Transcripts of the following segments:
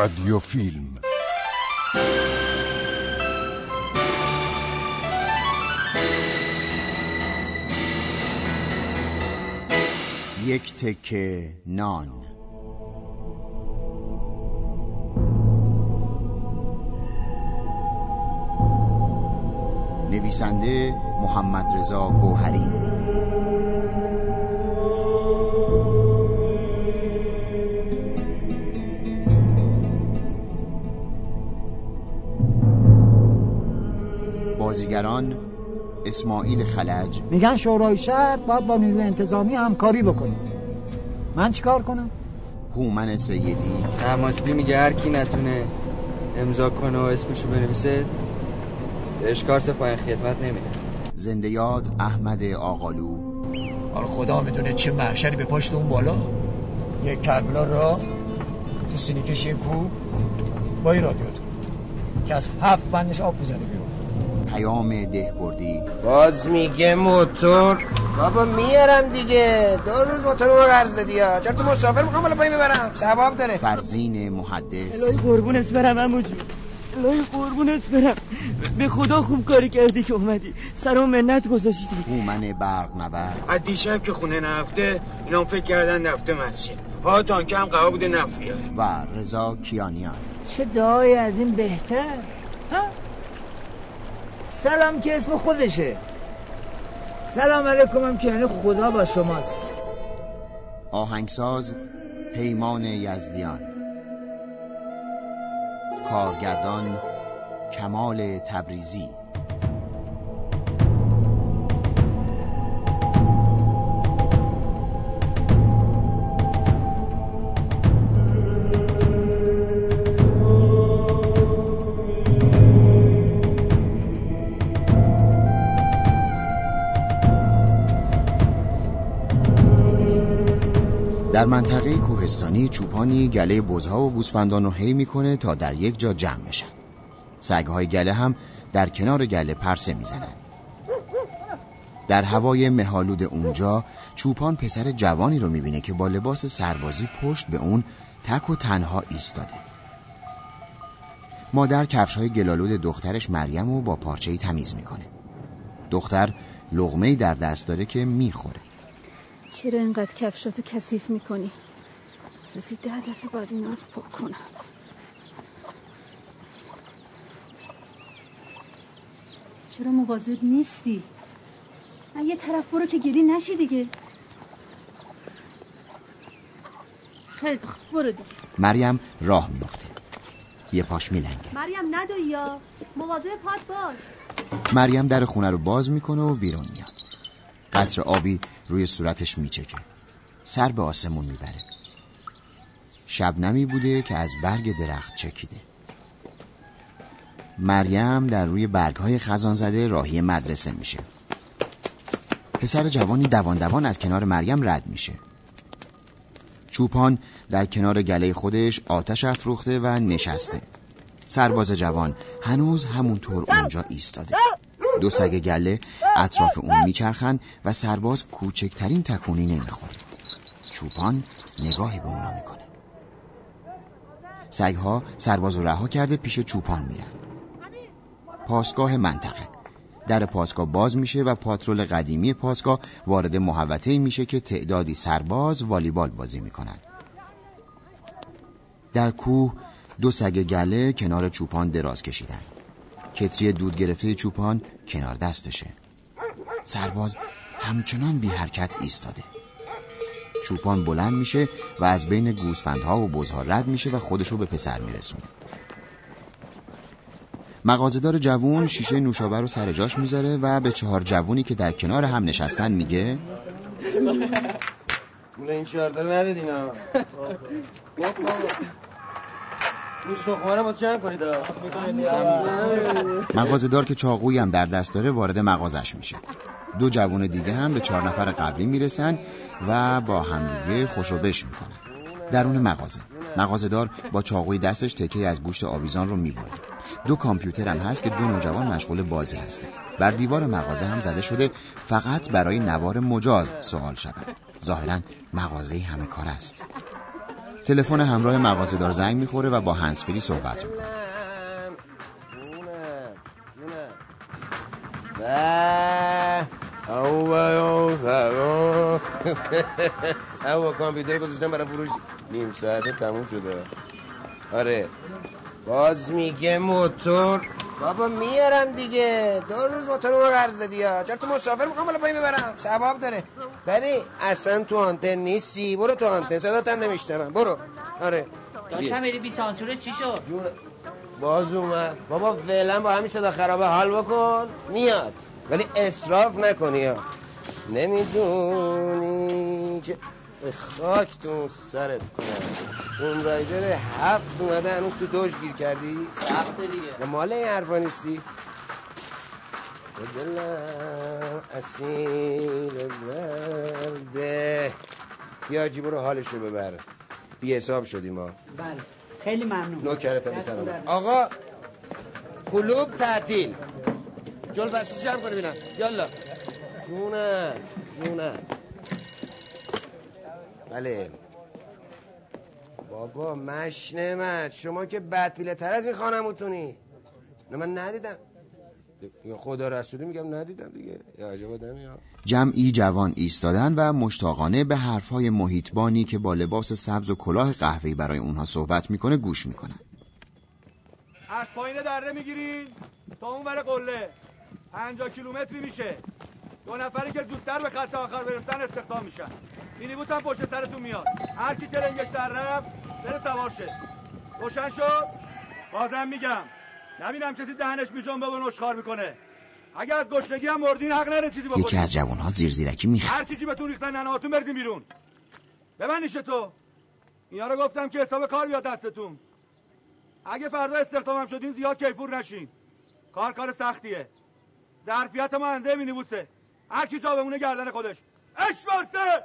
رادیو فیلم یک تکه نان. نویسنده محمد رضا گوهری. بازیگران اسماعیل خلج. میگن شورای شهر باید با نیروی انتظامی همکاری بکنه. من چیکار کنم؟ هومن سیدی. تماسبی میگه هر کی نتونه امضا کنه و اسمشو بنویسه بهش کارت پایین خدمت نمیده. زنده یاد احمد آقالو. حالا خدا می‌دونه چه محشری به پشت اون بالا. یک کربلا را تو سینی کشی کو با این رادیاتور. که از هفت بندش آب بیرون. پیام دهبردی باز میگه موتور. بابا میارم دیگه. دو روز موتور رو قرض دادی ها. چرا تو مسافر می‌خوام بالا پایین ببرم؟ ثواب داره. فرزین محدث. الهی قربونت برم اموجی. الهی قربونت برم. به خدا خوب کاری کردی که اومدی. سرم منت گذاشتی. هومن برق نبر از دیشب که خونه نفته اینا فکر کردن نفته مسجد. ها تانکه هم قوا بوده نفیه و رضا کیانیان. چه دعای از این بهتر؟ ها؟ سلام که اسم خودشه. سلام علیکم هم که یعنی خدا با شماست. آهنگساز پیمان یزدیان. کارگردان کمال تبریزی. در منطقه کوهستانی چوپانی گله بزها و گوسفندان رو حی می‌کنه تا در یک جا جمع بشن. سگهای گله هم در کنار گله پرسه می‌زنن. در هوای مهالود اونجا چوپان پسر جوانی رو می‌بینه که با لباس سربازی پشت به اون تک و تنها ایستاده. مادر کفش های گلالود دخترش مریم رو با پارچه‌ای تمیز می‌کنه. دختر لغمه‌ای در دست داره که می‌خوره. چرا اینقدر کفشاتو کثیف می‌کنی؟ روزی ده دفعه باید اینا رو پاک کنم. چرا مواظب نیستی؟ نه یه طرف برو که گیری نشی دیگه. خیلی برو دیگه. مریم راه میفته یه پاش میلنگه. مریم ندایی یا؟ مواظب پات باش. مریم در خونه رو باز می‌کنه و بیرون میاد. قطر آبی روی صورتش میچکه. سر به آسمون می‌بره. شبنمی بوده که از برگ درخت چکیده. مریم در روی برگهای خزان زده راهی مدرسه میشه. پسر جوانی دوان دوان از کنار مریم رد میشه. چوپان در کنار گله خودش آتش افروخته و نشسته. سرباز جوان هنوز همونطور اونجا ایستاده. دو سگ گله اطراف اون میچرخن و سرباز کوچکترین تکونی نمی‌خوره چوپان نگاهی به اونا می‌کنه. سگها سرباز رو رها کرده پیش چوپان میرن. پاسگاه منطقه. در پاسگاه باز میشه و پاترول قدیمی پاسگاه وارد محوطه میشه که تعدادی سرباز والیبال بازی می‌کنن. در کوه دو سگ گله کنار چوپان دراز کشیدن. کتری دود گرفته چوپان کنار دستشه. سرباز همچنان بی حرکت ایستاده. چوپان بلند میشه و از بین گوسفندها و بزها رد میشه و خودشو به پسر میرسونه. مغازدار جوون شیشه نوشابه رو سر جاش می‌ذاره و به چهار جوونی که در کنار هم نشستن میگه پول این چهارده رو ندادین کنید؟ مغازدار که چاقویی هم در دست داره وارد مغازش میشه. دو جوون دیگه هم به چهار نفر قبلی می‌رسن و با همدیگه خوشوبش می‌کنن. درون مغازه. مغازهدار با چاقوی دستش تکه از گوشت آویزان رو می‌بره. دو کامپیوتر هم هست که دو نوجوان مشغول بازی هستن. بر دیوار مغازه هم زده شده فقط برای نوار مجاز سوال شود. ظاهرا مغازه همه کار است. تلفن همراه مغازه‌دار زنگ می‌خوره و با هنسفری صحبت می‌کنه. او کامپیوتر گذاشتم برای فروش. نیم ساعته تموم شده. آره. باز میگه موتور. بابا میارم دیگه. دو روز موتور رو قرض دادی ها. چرا تو مسافر می‌خوام بالا پایی ببرم؟ ثواب داره. ببین اصلا تو آنتن نیستی؟ برو تو آنتن صدات هم نمیشنم برو. آره. داشتم بری بی سانسورش چی شد؟ جون باز اومد. بابا فعلا با همین صدا خرابه حال بکن. میاد. ولی اصراف نکنی ها. نمی‌دونی که به خاک تو سرت کنم. اون رایدر هفت اومده هنوز تو دوش گیر کردی؟ سخته دیگه. مال این حرفا نیستی؟ دلم اسیر درده بیا جی برو حالشو ببر. بی حساب شدیم ما بله. خیلی ممنون. نوکرت به سلام. آقا کلوب تعطیل. جل بسیج جمع کنی بینم یالا. جونه جونه. بله. بابا مش نمت شما که بدبیله تر از این خانموتونی. نه من ندیدم. خدا رسولی میگم ندیدم دیگه. یا عجب آدمی ها. جمعی جوان ایستادن و مشتاقانه به حرفهای محیطبانی که با لباس سبز و کلاه قهوه‌ای برای اونها صحبت می‌کنه گوش می‌کنن. از پایین دره می‌گیرین تا اون ور قله. 50 کیلومتری میشه. دو نفری که زودتر به خط آخر برسن استخدام میشن. مینیبوس هم پشت سرتون میاد. هر کی ترنگش در رفت بره سوار شه. روشن شد بازم میگم. نبینم کسی دهنش میجنبه و نشخار می‌کنه. اگه از گشنگی هم مردین حق نره چیزی بکنید یکی از جوانها زیر زیرکی میخ هر چیزی بهتون ریختن ننهاتون بردین بیرون. ببندیش تو. اینا رو گفتم که حساب کار بیاد دستتون. اگه فردا استخدامم شدین زیاد کیفور نشین. کار کار سختیه. ظرفیت ما انده مینیبوسه هر کی جا بمونه گردن خودش. اش برسه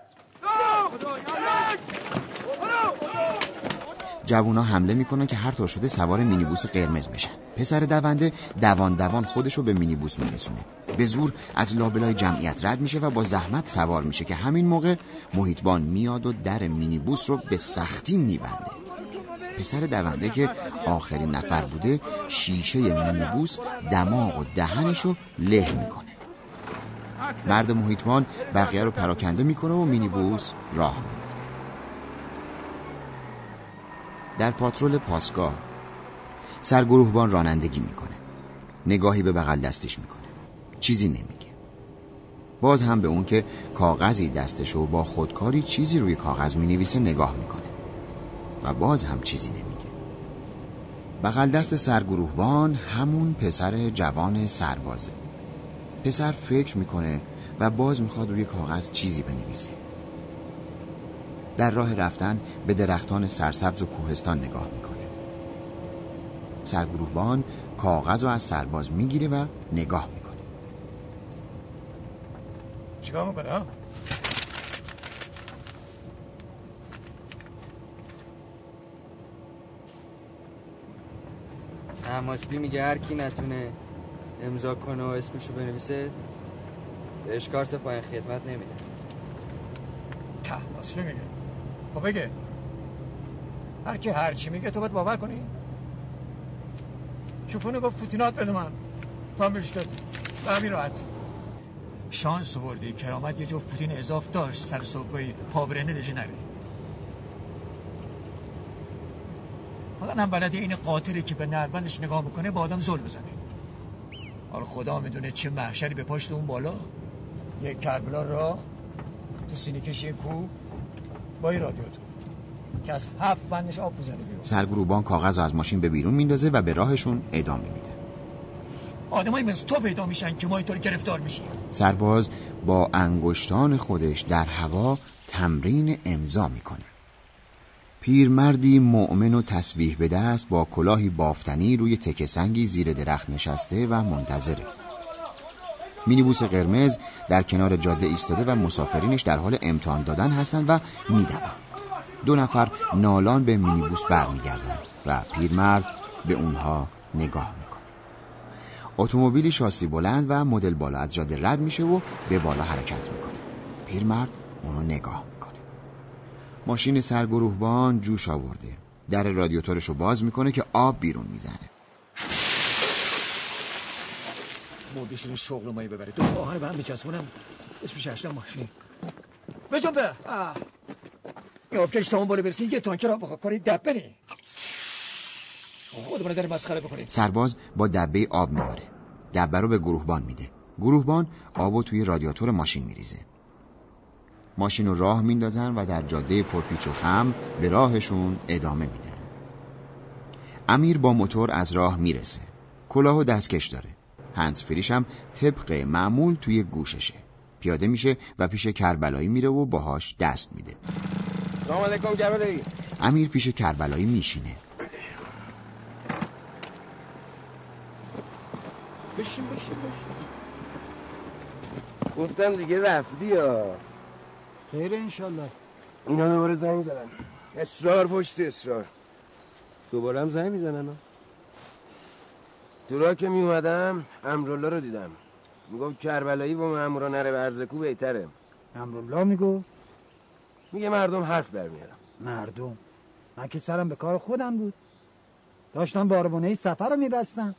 جوونا حمله می‌کنن که هر طور شده سوار مینیبوس قرمز بشن. پسر دونده دوان دوان خودشو به مینیبوس میرسونه. به زور از لابلای جمعیت رد میشه و با زحمت سوار میشه که همین موقع محیطبان میاد و در مینیبوس رو به سختی میبنده. پسر دونده که آخرین نفر بوده شیشه مینیبوس دماغ و دهنشو له می‌کنه. مرد محیطبان بقیه رو پراکنده می‌کنه و مینیبوس راه میفته در پاترول پاسگاه سرگروهبان رانندگی می‌کنه. نگاهی به بغل دستش می‌کنه. چیزی نمیگه. باز هم به اون که کاغذی دستش و با خودکاری چیزی روی کاغذ می‌نویسه نگاه می‌کنه. و باز هم چیزی نمیگه. بغل دست سرگروهبان همون پسر جوان سربازه. پسر فکر می‌کنه و باز می‌خواد روی کاغذ چیزی بنویسه. در راه رفتن به درختان سرسبز و کوهستان نگاه می‌کنه. سرگروهبان کاغذ رو از سرباز می‌گیره و نگاه می‌کنه. چیکار می‌کنه؟ ها؟ تماسبی میگه هر کی نتونه امضا کنه و اسمشو بنویسه بهش کارت پایین خدمت نمیده. تحماسبی میگه خب بگه. هر کی هر چی میگه تو باید باور کنی. چوپونو گفت پوتینات بده من. تا کرد به همین راحت. شانس وردی کرامت یه جفت پوتین اضاف داشت. سر صبحی پابرنه رژه نری حالا هم بلدی این قاتلی که به نربندش نگاه می‌کنه با آدم ظلم بزنه. حالا خدا می‌دونه چه محشری به پشت اون بالا. یک کربلا را تو سینی کشی کو با این رادیاتور که از هفت بندش آب می‌زنه بیرون. سرگروهبان کاغذ از ماشین به بیرون میندازه و به راهشون ادامه میده. آدمای مثل تو پیدا میشن که ما اینطور گرفتار میشیم. سرباز با انگشتان خودش در هوا تمرین امضا می‌کنه. پیرمردی مؤمن و تسبیح به دست با کلاهی بافتنی روی تکه سنگی زیر درخت نشسته و منتظره. مینیبوس قرمز در کنار جاده ایستاده و مسافرینش در حال امتحان دادن هستند و می‌دوند. دو نفر نالان به مینیبوس برمیگردند و پیرمرد به اونها نگاه می‌کنه. اتومبیلی شاسی بلند و مدل بالا از جاده رد میشه و به بالا حرکت می‌کنه. پیرمرد اونو نگاه می‌کنه. ماشین سرگروهبان جوش آورده. در رادیاتورش رو باز می‌کنه که آب بیرون می‌زنه. مردش این شغل مایی ببره. دو آهن به هم بچسبونم اسمش اشنا ماشین. بجون به آه. این آبکش تا اون بالا برسین یه تانکر آب بخواه. کاری دبه خودمونه داره مسخره بکنید سرباز با دبه آب میاره دبه رو به گروهبان میده. گروهبان آبو توی رادیاتور ماشین میریزه. ماشین رو راه میندازن و در جاده پرپیچ و خم به راهشون ادامه میدن. امیر با موتور از راه می‌رسه. کلاه و دستکش داره. هنس فریش هم طبق معمول توی گوششه. پیاده میشه و پیش کربلایی میره و باهاش دست میده. سلام علیکم کربلایی امیر پیش کربلایی میشینه. بشین بشین بشین. گفتم دیگه رفتی یا؟ خیر انشالله. اینا دوباره زنگ زدن. اصرار پشت اصرار. دوباره هم زنگ می‌زنن؟ ها. تو راه که می اومدم امرالله رو دیدم. می‌گفت کربلایی با مامورا نره برزکو بهتره. امرالله میگو میگه مردم حرف در میارم. مردم. من که سرم به کار خودم بود. داشتم باربونه سفر رو میبستم.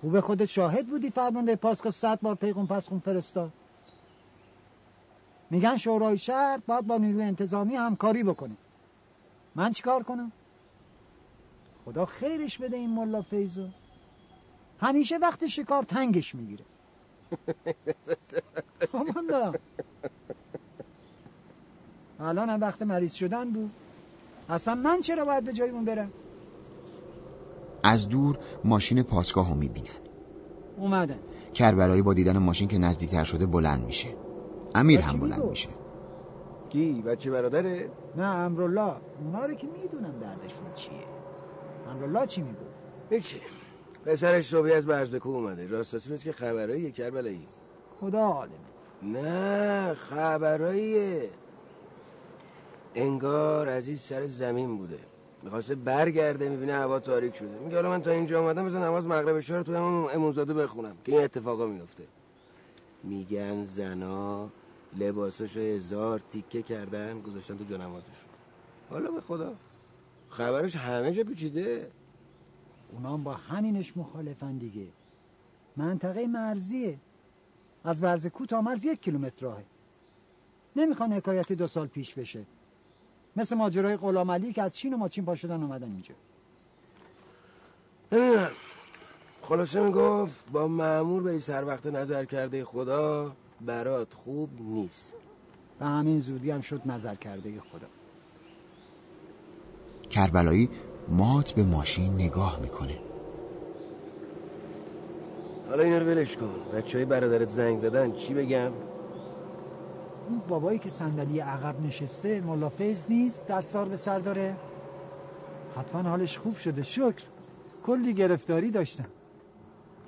خوبه خودت شاهد بودی فرمانده پاسکو صد بار پیغون پسخون فرستاد. میگن شورای شهر باید با نیروی انتظامی همکاری بکنه. من چیکار کنم؟ خدا خیرش بده این ملا فیزو همیشه وقت شکار تنگش می‌گیره. آمان دارم الان هم وقت مریض شدن بود. اصلا من چرا باید به جای اون برم؟ از دور ماشین پاسگاه رو می‌بینن. اومدن. کربلایی با دیدن ماشین که نزدیکتر شده بلند میشه. امیر هم بلند میشه. کی؟ بچه برادره؟ نه امرالله. اونا رو که می‌دونم دردشون چیه. امرالله چی می‌گفت؟ هیچی. پسرش صبحی از برزکو اومده. راستاسی مثل که خبرایی کربلایی خدا عالمه نه خبراییه انگار از این سر زمین بوده. می‌خواسته برگرده می‌بینه هوا تاریک شده. میگه حالا من تا اینجا اومدم بزن نماز مغرب شهر تو همون امونزاده بخونم. که این اتفاقا میفته میگن زنا لباساشو هزار تیکه کردن گذاشتن تو جانمازشون. حالا به خدا. خبرش همه جا پیچیده. اونا هم با همینش مخالفن دیگه. منطقه مرزیه. از برزکو تا مرز یک کیلومتر راهه. نمی‌خوان حکایت دو سال پیش بشه. مثل ماجرای غلام علی که از چین و ماچین پا شدن اومدن اینجا. نمی‌دونم خلاصه می‌گفت با معمور بری سر وقت نظر کرده خدا برات خوب نیست. و همین زودی هم شد نظر کرده خدا. کربلایی مات به ماشین نگاه می‌کنه. حالا اینا رو ولش کن. بچه های برادرت زنگ زدن چی بگم؟ اون بابایی که صندلی عقب نشسته ملافظ نیست دستار به سر داره. حتما حالش خوب شده. شکر. کلی گرفتاری داشتم.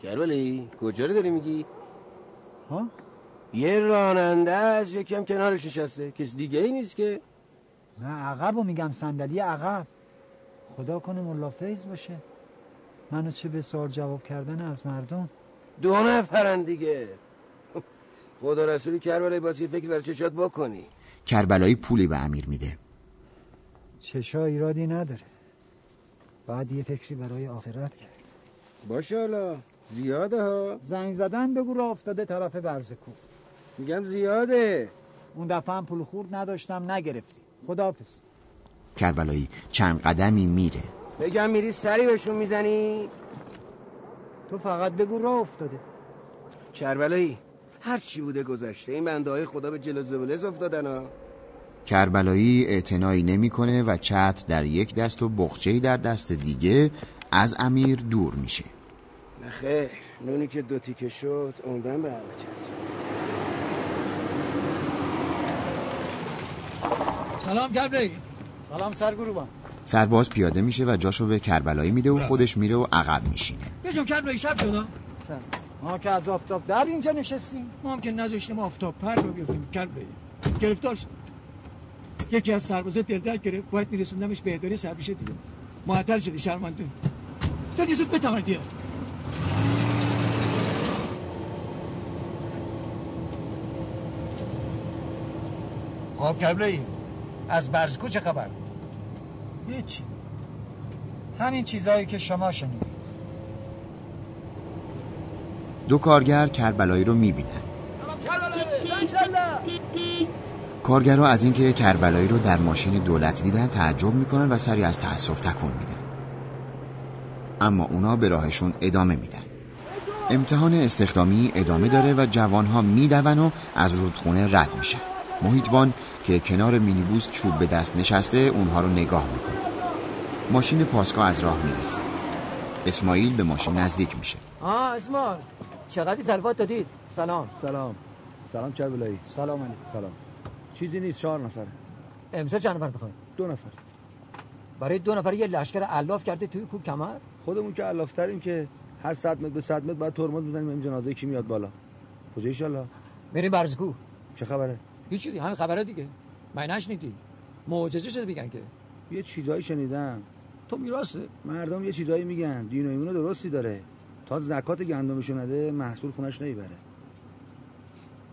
کربلی کجا رو داری میگی؟ ها؟ یه راننده از یکم کنارش نشسته. کس دیگه ای نیست که؟ نه عقب رو میگم. صندلی عقب. خدا کنه ملافظ باشه. منو چه به سوال جواب کردن از مردم؟ دو نفرن دیگه. خدا رسولی کربلایی باز یه فکر برای چشات بکنی. کربلایی پولی به امیر میده. چشا ایرادی نداره. بعد یه فکری برای آخرت کرد. باشه حالا. زیاده ها. زنگ زدن بگو راه افتاده طرف برزکو میگم زیاده. اون دفعه هم پول خورد نداشتم نگرفتی. خداحافظ. کربلایی چند قدمی میره. بگم میری سری بهشون می‌زنی؟ تو فقط بگو راه افتاده. کربلایی هر چی بوده گذشته. این بنده های خدا به جلو زبلز افتادن ها. کربلایی اعتنایی نمی‌کنه و چتر در یک دست و بخچه‌ای در دست دیگه از امیر دور میشه. خیر نونی که دو تیکه شد عمرن به همه چسب. سلام کربلایی. سلام سرگروبان. سرباز پیاده میشه و جاشو به کربلایی میده و خودش میره و عقب میشینه. بجون کربلایی شب شد ها؟ ما که از آفتاب در اینجا نشستیم. ما هم که نذاشتیم آفتاب پر رو بیفتیم کربلایی. گرفتار شد. یکی از سربازا دل درد گرفت باید میرسوندمش به اداره سربیشه دیگه. معطل شدی شرمنده. تو دیگه زود بتمردی خب کربلایی. از برزکو چه خبر؟ هیچی. همین چیزایی که شما شنیدید. دو کارگر کربلایی رو می‌بینن. کارگرها از اینکه کربلایی رو در ماشین دولت دیدن تعجب می‌کنن و سری از تأسف تکون میدن. اما اونا به راهشون ادامه میدن. امتحان استخدامی ادامه داره و جوانها میدون و از رودخونه رد میشن. محیطبان که کنار مینیبوس چوب به دست نشسته اونها رو نگاه می‌کنه. ماشین پاسکا از راه می‌رسه. اسماعیل به ماشین نزدیک میشه. آه اسماعیل. چقدر تلفات دادید؟ سلام. سلام. سلام کربلایی سلام علیکم. سلام. چیزی نیست چهار نفر. امسا چند نفر می‌خواین دو نفر. برای دو نفر یه لشکر علاف کرده توی کوه کمر؟ خودمون که علافتریم که هر صد متر به صد متر باید ترمز بزنیم این جنازه کی میاد بالا؟ کجا ایشالله بریم برزکو چه خبره؟ هیچی دیگه. همین خبره دیگه. من نشنیدی معجزه شده میگن که. یه چیزایی شنیدم. تو میراسته. مردم یه چیزایی میگن. دین و ایمون درستی داره. تا زکات گندمشو نده محصول خونش نمی‌بره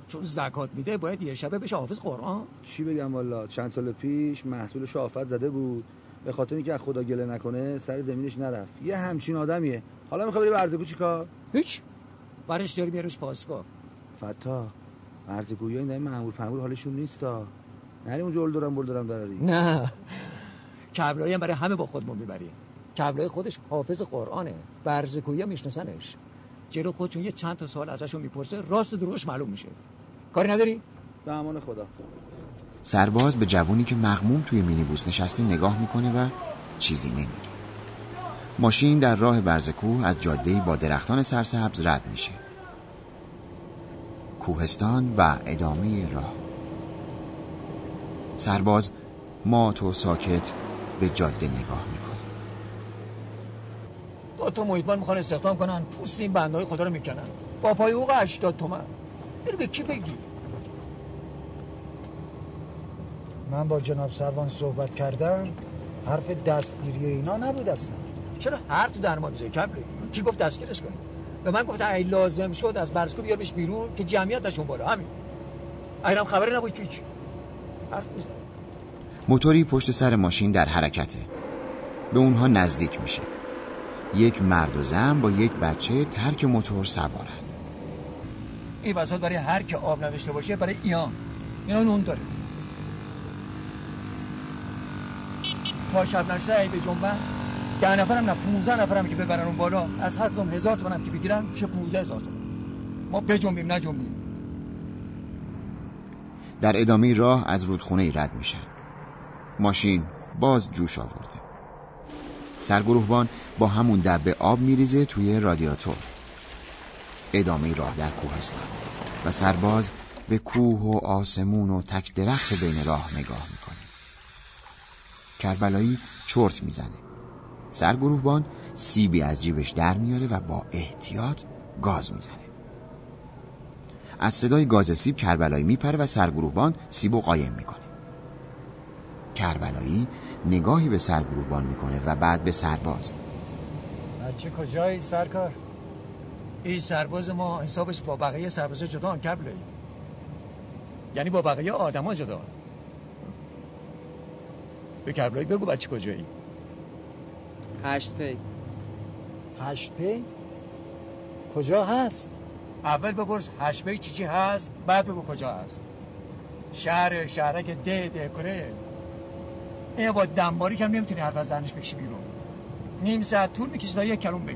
چون زکات میده باید یه شبه بشه حافظ قرآن. چی بگم والا؟ چند سال پیش محصول شافت زده بود. به خاطر اینکه از خدا گله نکنه سر زمینش نرفت. یه همچین آدمیه. حالا می‌خوای بری برزگو چیکار؟ هیچ. برش داری بیارش پاسکا فتا. برزگویا این معمول پمول حالشون نیستا. نریم اونجا دارم بول دارم دراری. نه. کبلایی هم برای همه با خودمون می‌بری کبلای خودش حافظ قرآنه. برزکویی هم میشناسنش. جلو خودشون یه چند تا سوال ازشون می‌پرسه راست و دروش معلوم میشه. کاری نداری؟ به امان خدا. سرباز به جوونی که مغموم توی مینیبوس نشسته نگاه می‌کنه و چیزی نمیگه. ماشین در راه برزکو از جادهی با درختان سرسبز رد میشه. کوهستان و ادامه راه. سرباز مات و ساکت به جاده نگاه می‌کنه. دو تا محیطبان می‌خوان استخدام کنن پوست این بندهای خدا رو می‌کنن. با پای حقوق 80 تومن. بری به کی بگی؟ من با جناب سروان صحبت کردم حرف دستگیری اینا نبود اصلا. چرا هر تو درمان زی کبلی کی گفت دستگیرش کنی؟ به من گفت ای لازم شد از برزکو بیارمش بیرون که جمعیتشون بالا. همین. ایرم خبری نبود که حرف میزن موتوری پشت سر ماشین در حرکته. به اونها نزدیک میشه. یک مرد و زن با یک بچه ترک موتور سوارن. این وسط برای هر که آب نداشته باشه برای اینا اینا نون داره. تا شب نشده ای به جنبن ده نفرم نه 15 نفرم که ببرن اون بالا. از هر کدوم هزار تومنم که بگیرن میشه 15 هزار تومن. ما بجنبیم نه جنبیم در ادامه راه از رودخونه رد میشن. ماشین باز جوش آورده. سرگروهبان با همون دبه آب میریزه توی رادیاتور. ادامه راه در کوهستان. و سرباز به کوه و آسمون و تک درخت بین راه نگاه می‌کنه. کربلایی چرت می‌زنه. سرگروهبان سیبی از جیبش در میاره و با احتیاط گاز می‌زنه. از صدای گاز سیب کربلایی میپره و سرگروهبان سیبو قایم می‌کنه. کربلایی نگاهی به سرگروهبان می‌کنه و بعد به سرباز. بچه کجایی سرکار؟ این سرباز ما حسابش با بقیه سرباز جدا کبله. یعنی با بقیه آدما جدا به کبلایی بگو بچه کجایی. هشت پی. هشت پی؟ کجا هست؟ اول بپرس هشت پی چی چی هست بعد بگو کجا هست. شهر شهرک ده ده کره. این با دنباری کم نمی‌تونی حرف از دهنش بکشی بیرون. نیم ساعت طول می‌کشه تا یک کلوم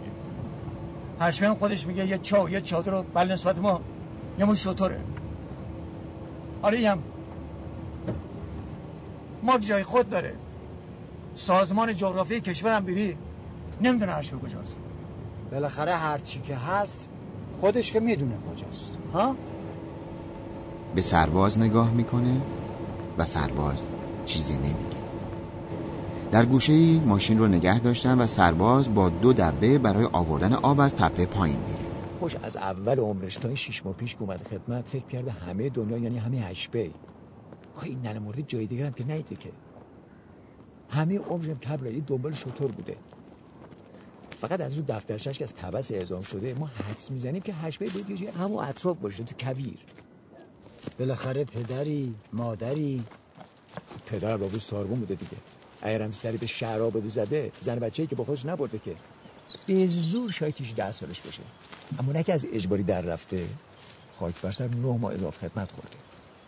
هشمه هم خودش میگه یه چاو یه چادر رو بل نسبت ما یه مون شطوره. حالا هم. ما جای خود داره. سازمان جغرافی کشورم بیری نمی‌دونه هشمه کجاست. بالاخره هر چی که هست خودش که می‌دونه کجاست. ها؟ به سرباز نگاه می‌کنه و سرباز چیزی نمیگه. در گوشه ای ماشین رو نگه داشتن و سرباز با دو دبه برای آوردن آب از تپه پایین میره. خوش از اول عمرش تا شیش ماه پیش که اومد خدمت فکر کرده همه دنیا یعنی همه هشبه خواهی این ننه مورد جای دیگر هم که نیده که. همه عمرم کبرایی دنبال شطور بوده. فقط از اون دفترشش که از تبس اعزام شده ما حدس می‌زنیم که هشبه بود یه همون اطراف باشه تو کویر. بالاخره پدری مادری. پدر بابو ساربون بوده دیگه. اگرم سری به شهرها بوده زده زن بچه‌ای که با خودش نبرده که. به زور شاید تیش ده سالش باشه. اما نه که از اجباری در رفته خاک بر سر نه ماه اضافه خدمت خورده.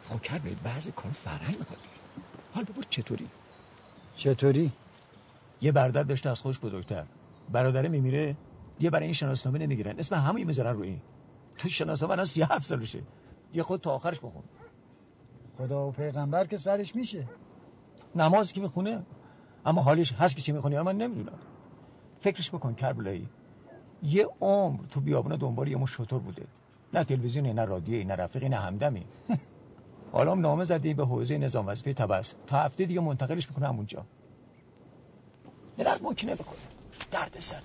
خب کرد بعضی کار فرهنگ می‌خواد. حال ببور چطوری؟ چطوری؟ یه برادر داشته از خودش بزرگتر. برادره میمیره یه برای این شناسنامه نمی‌گیرن. اسم همه می‌ذارن روی این. تو شناسنامه الان 37 سالشه یه خود تا آخرش بخون. خدا و پیغمبر که سرش میشه. نماز که می‌خونه؟ اما حالش هست که چی می‌خونی؟ من نمی‌دونم. فکرش بکن کربلایی. یه عمر تو بیابونه دنبال یه مش شطور بوده. نه تلویزیون نه رادیو نه رفیقی نه همدمی. هم نامه زده به حوزه نظام وظیفه تبس تا هفته دیگه منتقلش می‌کنه همونجا. یه درد ممکنه بکنه. درد سر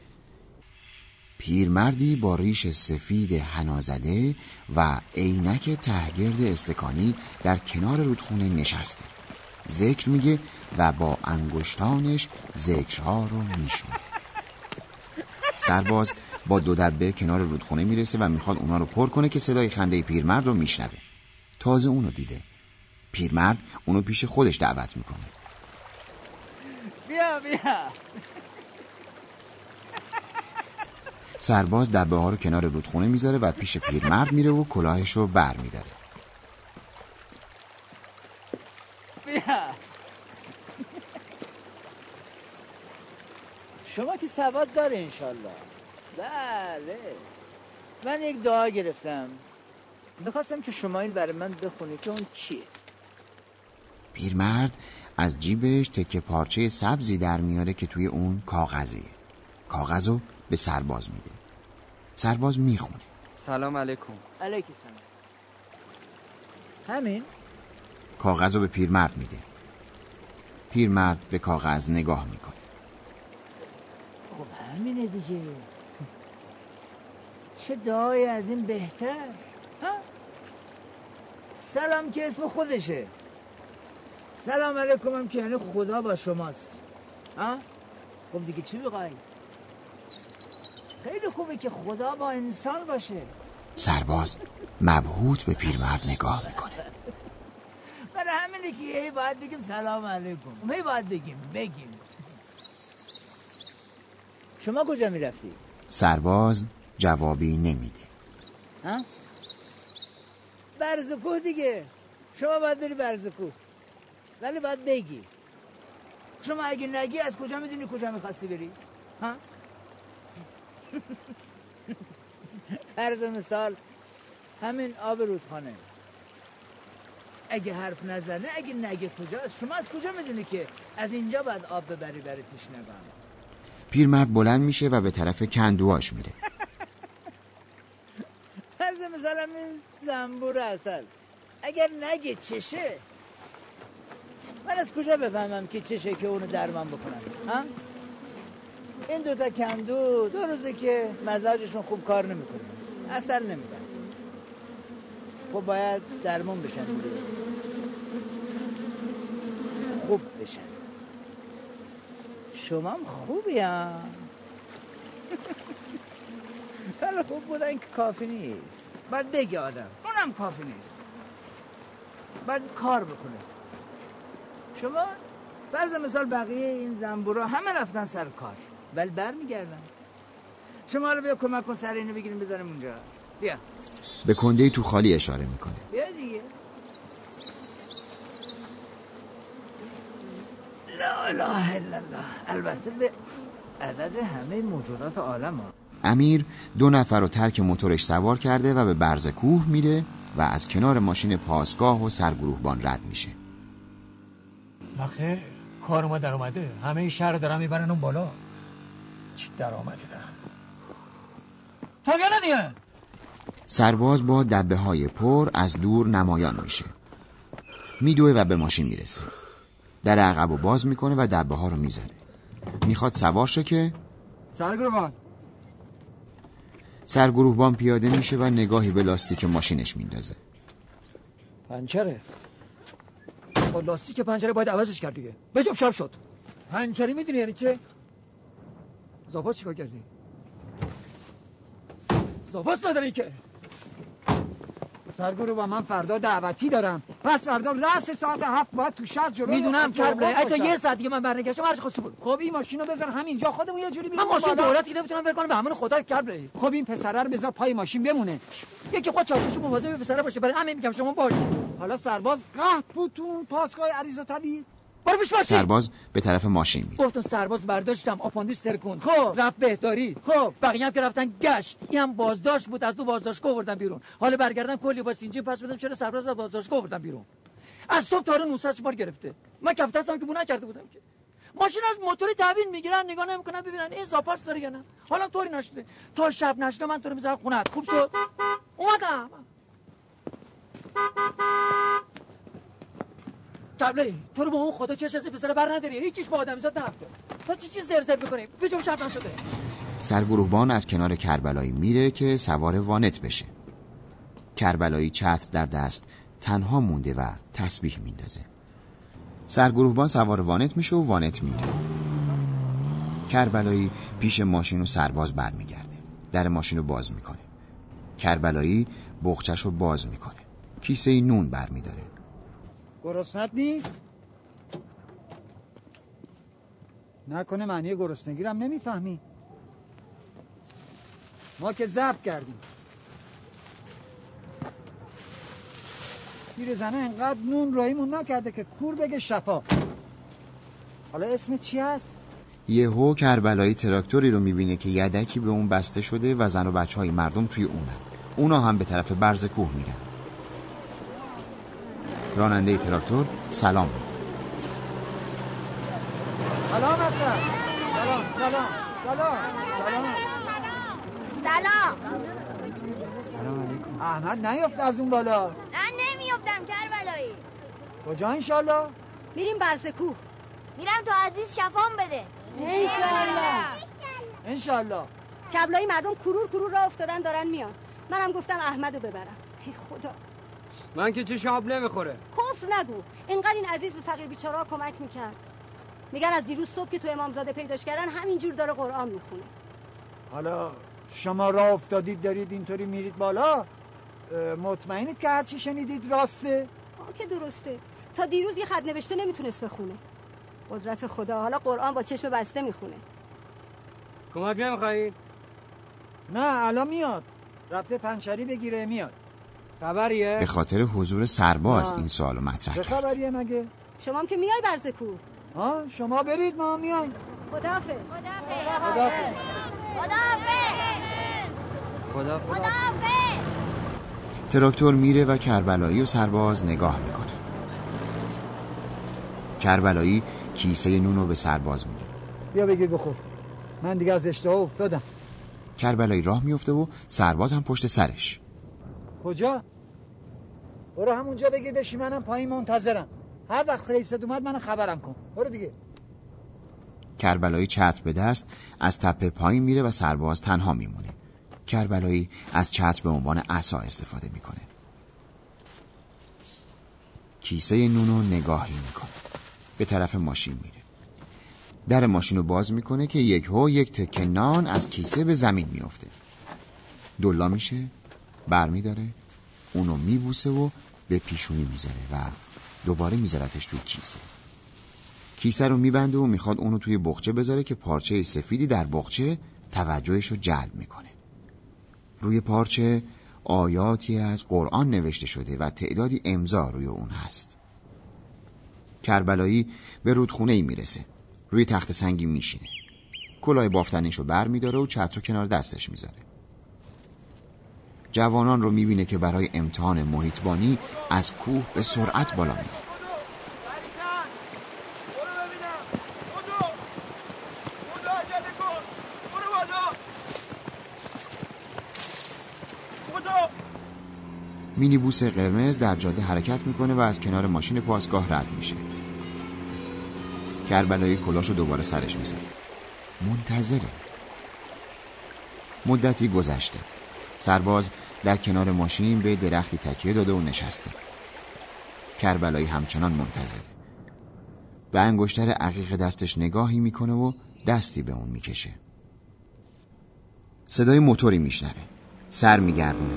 پیرمردی با ریش سفید حنازده و عینک تهگرد استکانی در کنار رودخونه نشسته. ذکر میگه و با انگشتانش ذکرها رو میشونه سرباز با دو دبه کنار رودخونه می‌رسه و می‌خواد اونا رو پر کنه که صدای خنده پیرمرد رو میشنوه. تازه اونو دیده. پیرمرد اونو پیش خودش دعوت می‌کنه. بیا بیا. سرباز دبه ها رو کنار رودخونه می‌ذاره و پیش پیرمرد میره و کلاهش رو بر میداره. بیا. شما که سواد داره انشالله. بله. من یک دعا گرفتم. می‌خواستم که شما این برای من بخونید که اون چیه. پیرمرد از جیبش تکه پارچه سبزی در میاره که توی اون کاغذه. کاغذ رو به سرباز میده. سرباز می‌خونه. سلام علیکم. علیکی سلام. همین؟ کاغذ رو به پیرمرد میده. پیرمرد به کاغذ نگاه می‌کنه. خب همینه دیگه. چه دعای از این بهتر؟ سلام که اسم خودشه. سلام علیکم هم که یعنی خدا با شماست. ها؟ خب دیگه چی بخوای خیلی خوبه که خدا با انسان باشه. سرباز مبهوت به پیرمرد نگاه می‌کنه. برای همینه که هی باید بگیم سلام علیکم. هی باید بگیم بگیم. شما کجا می‌رفتی؟ سرباز جوابی نمیده. ها؟ برزکوه دیگه. شما باید بری برزکوه ولی باید بگی. شما اگه نگی از کجا می‌دونی کجا می‌خواستی بری؟ ها؟ فرض مثال همین آب رودخانه. اگه حرف نزنه اگه نگه کجاست شما از کجا می‌دونی که از اینجا باید آب ببری برای تشنگان؟ پیرمرد بلند میشه و به طرف کندواش میره. فرض مثال همین زنبور اصل. اگر نگه چشه من از کجا بفهمم که چشه که اونو درمان بکنم؟ ها؟ این دوتا کندو دو روزه که مزاجشون خوب کار نمی‌کنه. اصل نمیدن خب باید درمان بشن. خوب بشن. شما خوبی هم ولی خوب بودن که کافی نیست. باید بگه آدم. اونم کافی نیست. باید کار بکنه. شما فرض مثال بقیه این زنبورا همه رفتن سر کار. ولی بر میگردن شما رو بیا کمک کن سر اینو بگیریم بذاریم اونجا. بیا. به کنده تو خالی اشاره می‌کنه. بیا دیگه. لا اله الا الله. البته به عدد همه موجودات عالم ها امیر دو نفر رو ترک موتورش سوار کرده و به برز کوه میره و از کنار ماشین پاسگاه و سرگروهبان رد میشه. نخه کار ما در اومده. همه این شهر دارن می‌برن اون بالا. چی درآمدی دارن؟ تا بیا دیگه. سرباز با دبه های پر از دور نمایان میشه. میدوه و به ماشین می‌رسه. در عقب و باز می‌کنه و دبه ها رو می‌ذاره می‌خواد سوار شه که سرگروهان سرگروهبان پیاده میشه و نگاهی به لاستیک ماشینش میندازه. پنچره. با لاستیک پنچره باید عوضش کرد دیگه. بجاب شب شد. پنچری می‌دونی یعنی چه؟ زاپاس چیکار کردی؟ زاپاس نداری که. سرگرو با من فردا دعوتی دارم. پس فردا رأس ساعت هفت باید تو شهر جلو می‌دونم خیابان اگه باشم. یه ساعت دیگه من برنگشتم هرچی خواستی برو. خب این ماشینو بذار همینجا خودمون یه جوری من ماشین. دولتی نمی‌تونم برکنم به همون خدا کربلای خب این پسره رو بذار پای ماشین بمونه. یکی خود چاشوشو مواظب پسره باشه. برای همین میگم شما باش. حالا سرباز قهد بود تو اون پاسگاه عریض و طبیعی. برو پیش ماشین. سرباز به طرف ماشین میره. گفتم سرباز برداشتم آپاندیس ترکون. خب. رفت بهداری. خب. بقیه هم که رفتن گشت. این هم بازداشت بود از تو بازداشتگاه آوردن بیرون. حالا برگردن کلی با سین جیم پس بدم چرا سرباز از بازداشتگاه آوردن بیرون. از صبح تا رو 900 بار گرفته؟ من کف دستم که بو نکرده بودم که. ماشین از موتوری تحویل می‌گیرن نگاه نمی‌کنن ببینن این زاپاس داره یا نه. حالا طوری نشده. تا شب نشده من تو رو می‌ذارم خونت خوب شد؟ اومدم. قبله تو رو با اون خدا چه چیزی پسر بر نداری. هیچیش با آدمی زاد نرفته. تو چی چیز زرزر می‌کنی؟ بجم شب نشده. سرگروهبان از کنار کربلایی میره که سوار وانت بشه. کربلایی چتر در دست تنها مونده و تسبیح میندازه. سرگروهبان سوار وانت میشه و وانت میره. کربلایی پیش ماشین و سرباز برمیگرده. در ماشین رو باز می‌کنه. کربلایی بخچش رو باز می‌کنه. کیسه نون برمیداره. گرسنت نیست؟ نکنه معنی گرسنگی هم نمی‌فهمی. ما که ضبط کردیم. پیر زنه انقدر نون رایمون نکرده که کور بگه شفا. حالا اسم چی هست؟ یهو کربلایی تراکتوری رو می‌بینه که یدکی به اون بسته شده و زن و بچه های مردم توی اونن. اونا هم به طرف برز کوه میرن. راننده تراکتور سلام. سلام هستن سلام. سلام. سلام. سلام. سلام. احمد نیفت از اون بالا. من نمیافتم کربلایی. کجا انشالله؟ میریم برس کوه. میرم تا عزیز شفام بده. انشالله. انشالله. کبلای مردم کرور کرور را افتادن دارن میان. منم گفتم احمدو ببرم. ای خدا. من که چه شاب نمی‌خوره. کفر نگو. اینقدر این عزیز به فقیر بیچارا کمک می‌کرد. میگن از دیروز صبح که تو امامزاده پیداش کردن همینجور داره قرآن می‌خونه. حالا شما راه افتادید دارید اینطوری میرید بالا؟ مطمئنید که هرچی شنیدید راسته؟ آه که درسته. تا دیروز یه خط نوشته نمی‌تونست بخونه. قدرت خدا حالا قرآن با چشم بسته می‌خونه. کمک نمی‌خواهید نه الان میاد. رفته پنچری بگیره میاد. خبریه؟ به خاطر حضور سرباز آه. این سوالو مطرح چه کرد. خبریه مگه؟ شما هم که میای برز کوه ها شما برید ما میایم. خداحافظ خداحافظ. خدا تراکتور میره و کربلایی و سرباز نگاه می‌کنه. کربلایی کیسه نون رو به سرباز میده. بیا بگیر بخور. من دیگه از اشتها افتادم. کربلایی راه میفته و سرباز هم پشت سرش. کجا؟ برو همونجا بگیر بشی منم پایین منتظرم. هر وقت رئیست اومد منو خبرم کن. برو دیگه. کربلایی چتر به دست از تپه پایین میره و سرباز تنها میمونه. کربلایی از چتر به عنوان عصا استفاده می‌کنه. کیسه نونو نگاهی می‌کنه. به طرف ماشین میره. در ماشین رو باز می‌کنه که یک هو یک تکه نان از کیسه به زمین میفته دلا میشه برمیداره. اونو میبوسه و به پیشونی می‌ذاره و دوباره میذارتش توی کیسه. کیسه رو میبنده و می‌خواد اونو توی بخچه بذاره که پارچه سفیدی در بخچه توجهش رو جلب می‌کنه. روی پارچه آیاتی از قرآن نوشته شده و تعدادی امضا روی اون هست. کربلایی به رودخونه ای می‌رسه. روی تخت سنگی میشینه. کلاه بافتنیش رو بر میداره و چتر کنار دستش می‌ذاره. جوانان رو می‌بینه که برای امتحان محیطبانی از کوه به سرعت بالا میره. مینیبوس قرمز در جاده حرکت می‌کنه و از کنار ماشین پاسگاه رد میشه. کربلایی کلاش رو دوباره سرش می‌ذاره منتظره. مدتی گذشته. سرباز در کنار ماشین به درختی تکیه داده و نشسته. کربلایی همچنان منتظره. به انگشتر عقیق دستش نگاهی می‌کنه و دستی به اون می‌کشه. صدای موتوری میشنوه. سر میگردونه.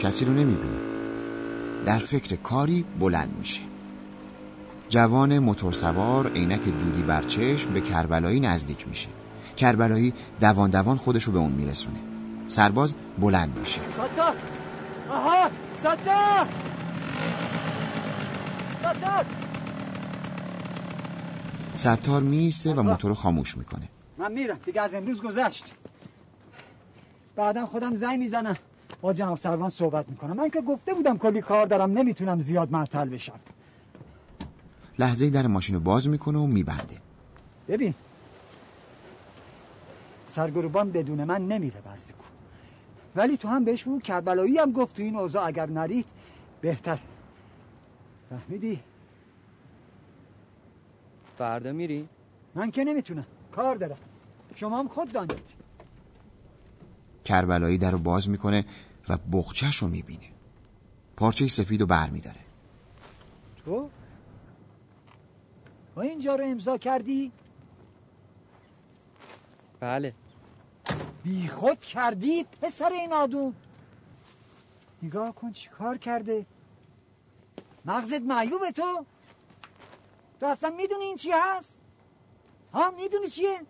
کسی رو نمی‌بینه. در فکر کاری بلند میشه. جوان موتورسوار عینک دودی بر چشم به کربلایی نزدیک میشه. کربلایی دوان دوان خودشو به اون میرسونه. سرباز بلند میشه. ستار آها ستار ستار ستار میسته و موتور رو خاموش می‌کنه. من میرم. دیگه از امروز گذشت. بعدا خودم زنگ می‌زنم. با جناب سروان صحبت می‌کنم. من که گفته بودم کلی کار دارم نمی‌تونم زیاد معطل بشم. لحظه در ماشین رو باز می‌کنه و میبنده. ببین. سرگروبان بدون من نمیره برزیکو ولی تو هم بهش بگو کربلایی هم گفت تو این اوضاع اگر نرید بهتر فهمیدی؟ فردا میری؟ من که نمی‌تونم کار دارم شما هم خود دانید کربلایی در رو باز می‌کنه و بخچهش رو می‌بینه پارچه سفید رو بر میداره تو؟ با اینجا رو امضا کردی؟ بله بی خود کردی پسر این آدون نگاه کن چی کار کرده. مغزت معیوبه تو. تو اصلا می‌دونی این چی هست؟ ها می‌دونی چیه؟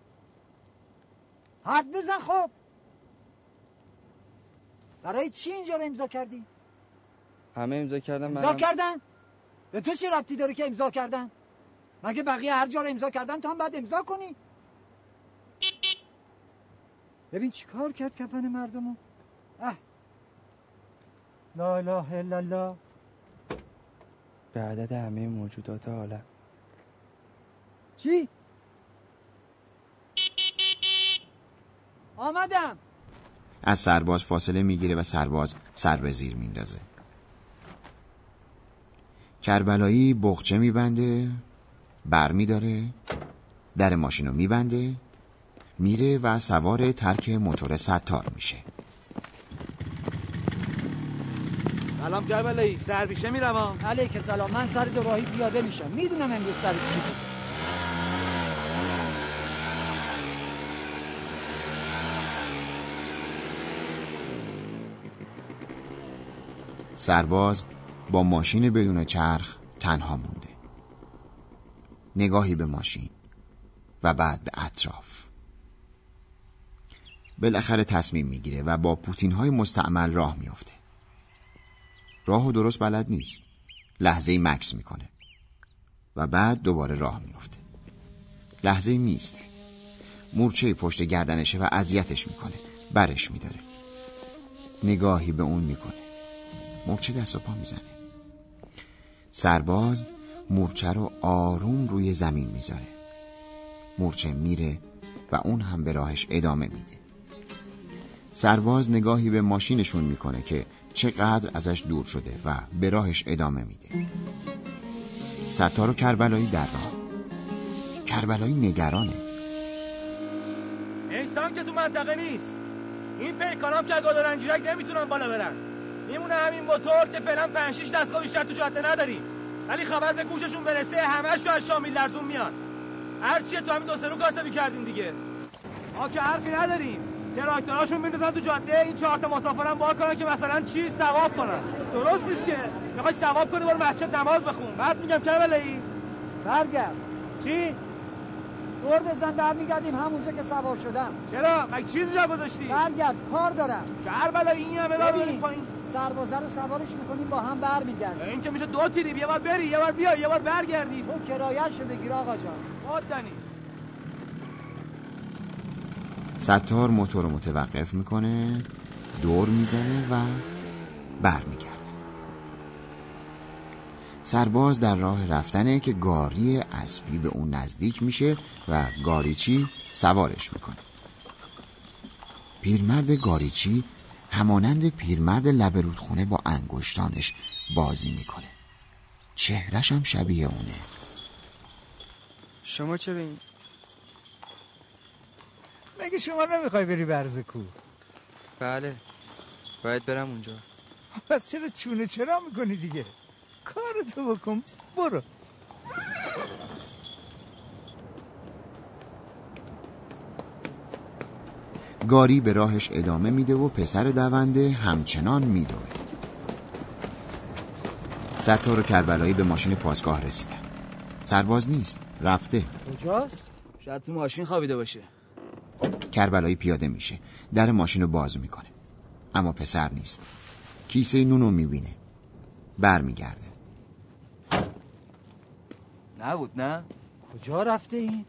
حرف بزن خب. برای چی اینجا رو امضا کردی؟ همه امضا کردم امضا منم. کردن؟ به تو چه ربطی داره که امضا کردن؟ مگه بقیه هر جا رو امضا کردن تو هم باید امضا کنی؟ ببین چی کار کرد کفن مردمو؟ اه. لا اله الا الله. به عدد همه موجودات عالم. چی؟ آمدم. از سرباز فاصله می‌گیره و سرباز سر به زیر میندازه. کربلایی بخچه میبنده بر میداره در ماشین رو میبنده. میره و سوار ترک موتور ستار میشه. سلام کربلایی سربیشه می‌روم علیک سلام من سر دوراهی پیاده میشم. می‌دونم امروز سر چی. سرباز با ماشین بدون چرخ تنها مونده. نگاهی به ماشین و بعد به اطراف. بالاخره تصمیم می‌گیره و با پوتین های مستعمل راه میافته. راه و درست بلد نیست. لحظه مکس می‌کنه. و بعد دوباره راه میافته. لحظه میسته مورچه پشت گردنشه و اذیتش می‌کنه. برش میداره. نگاهی به اون می‌کنه. مورچه دست و پا می‌زنه. سرباز مورچه رو آروم روی زمین می‌ذاره. مورچه میره و اون هم به راهش ادامه میده. سرباز نگاهی به ماشینشون می‌کنه که چقدر ازش دور شده و به راهش ادامه میده. ستار و کربلایی در راه. کربلایی نگرانه. اینستان که تو منطقه نیست. این پیکانام که گادر انجیرک نمی‌تونن بالا برن. میمونه همین موتور که فعلا 5 6 دستگاه بیشتر تو جاده نداریم. ولی خبر به گوششون برسه همش رو از شامیل لرزون میان. هر چیه تو همین دو سه رو کاسبی کردیم دیگه. ما که حرفی نداریم. تراکتوراشون میندازن تو جاده. این چهار تا مسافرم بار کنن که مثلا چی ثواب کنن. درست نیست که می‌خوای ثواب کنی برو مسجد نماز بخون. بعد میگم کربلایی برگرد. چی؟ دور بزن برمیگردیم همونجا که سوار شدم. چرا؟ مگه چیزی جا گذاشتی؟ برگرد کار دارم. کربلایی این همه داریم پایین. سربازه رو سوارش می‌کنیم با هم برمیگردیم. این که میشه دو تیری یه بار بری یه بار بیا یه بار برگردی. تو کرایت شو بگیر آقا جان. ستار موتور رو متوقف می‌کنه دور می‌زنه و برمیگرده. سرباز در راه رفتنه که گاری اسبی به اون نزدیک میشه و گاریچی سوارش می‌کنه. پیرمرد گاریچی همانند پیرمرد لب رودخونه با انگشتانش بازی می‌کنه. چهرش هم شبیه اونه. شما چه بین؟ مگه شما نمی‌خوای بری برز کو؟ بله باید برم اونجا. پس چرا چونه چرا می‌کنی دیگه؟ کارتو بکن برو. گاری به راهش ادامه میده و پسر دونده همچنان میدوه. ستار و کربلایی به ماشین پاسگاه رسیدن. سرباز نیست رفته. کجاست؟ شاید تو ماشین خوابیده باشه. کربلایی پیاده میشه. در ماشین رو باز می‌کنه. اما پسر نیست. کیسه نون رو می‌بینه. برمیگرده. نبود نه؟ کجا رفته این؟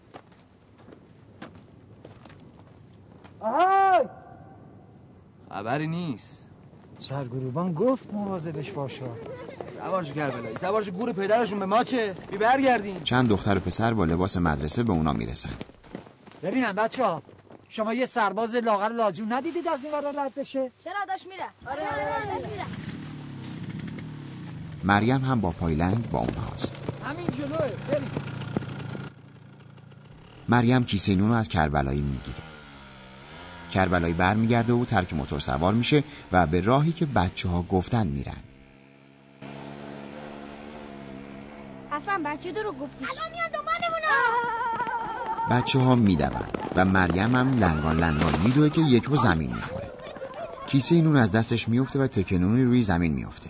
آهای! خبری نیست. سرگروبان گفت مواظبش باشا. سوارش کربلایی. سوارش گور پدرشون به ما چه؟ بی برگردیم چند دختر و پسر با لباس مدرسه به اونا می‌رسن. ببینم بچه ها شما یه سرباز لاغر لاجون ندیدید از این ورا رد بشه؟ چرا داشت میره؟ آره آره میره. مریم هم با پایلنگ با اونهاست همین جلوه بریم. مریم کیسه نون رو از کربلایی می‌گیره. کربلایی برمیگرده و ترک موتور سوار میشه و به راهی که بچه ها گفتن میرن. اصلا بچه دو رو گفتی. الان میاد دنبالمون بچه ها میدون و مریم هم لنگان لنگان میدوه که یک رو زمین می‌خوره. کیسه نون از دستش میفته و تکنونی روی زمین میفته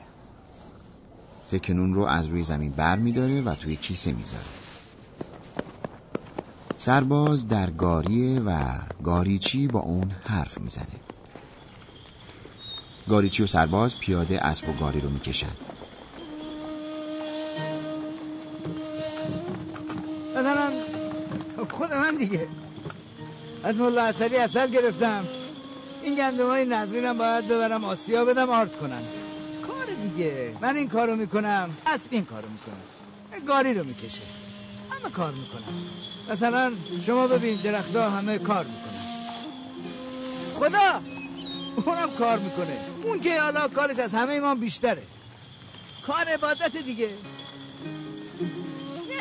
تکنون رو از روی زمین بر میداره و توی کیسه می‌ذاره. سرباز در گاریه و گاریچی با اون حرف می‌زنه. گاریچی و سرباز پیاده اسب و گاری رو می‌کشن. دیگه. از مولا اصلی اصل گرفتم. این گندم های نظرینم باید ببرم آسیا بدم آرد کنن کار دیگه. من این کارو می‌کنم. اسب این کارو می‌کنم گاری رو می‌کشه. همه کار می‌کنم مثلا شما ببین درختها همه کار می‌کنن. خدا! اونم کار می‌کنه. اون که حالا کارش از همه ما بیشتره. کار عبادت دیگه.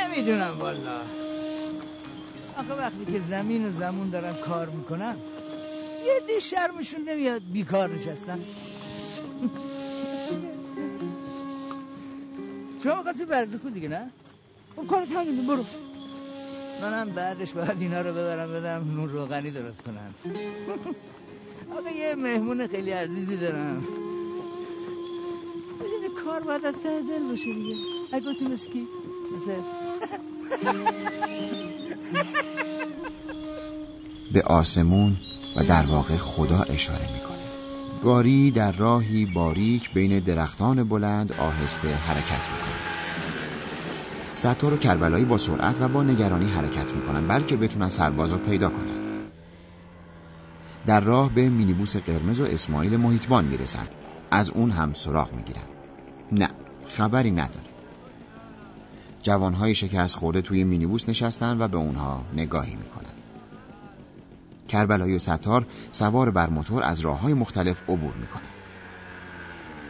نمی‌دونم والا آخه وقتی که زمین و زمون دارن کار می‌کنن یه دی شرمشون نمیاد بیکار نشستن. شما قصی برزکو دیگه نه؟ اون کارت همینه برو. منم بعدش باید اینا رو ببرم بدم نون روغنی درست کنم آقا یه مهمون خیلی عزیزی دارم. این کار باید از ته دل باشه دیگه. اگه تو مسکی مثل به آسمون و در واقع خدا اشاره می‌کنه. گاری در راهی باریک بین درختان بلند آهسته حرکت می‌کنه. ستار و کربلایی با سرعت و با نگرانی حرکت می‌کنن بلکه بتونن سرباز رو پیدا کنن. در راه به مینیبوس قرمز و اسماعیل محیطبان می‌رسن. از اون هم سراغ می‌گیرن. نه خبری نداره جوانهای شکست خورده توی مینیبوس نشستن و به اونها نگاهی می‌کنن. کربلایی و ستار سوار بر موتور از راه های مختلف عبور می‌کنه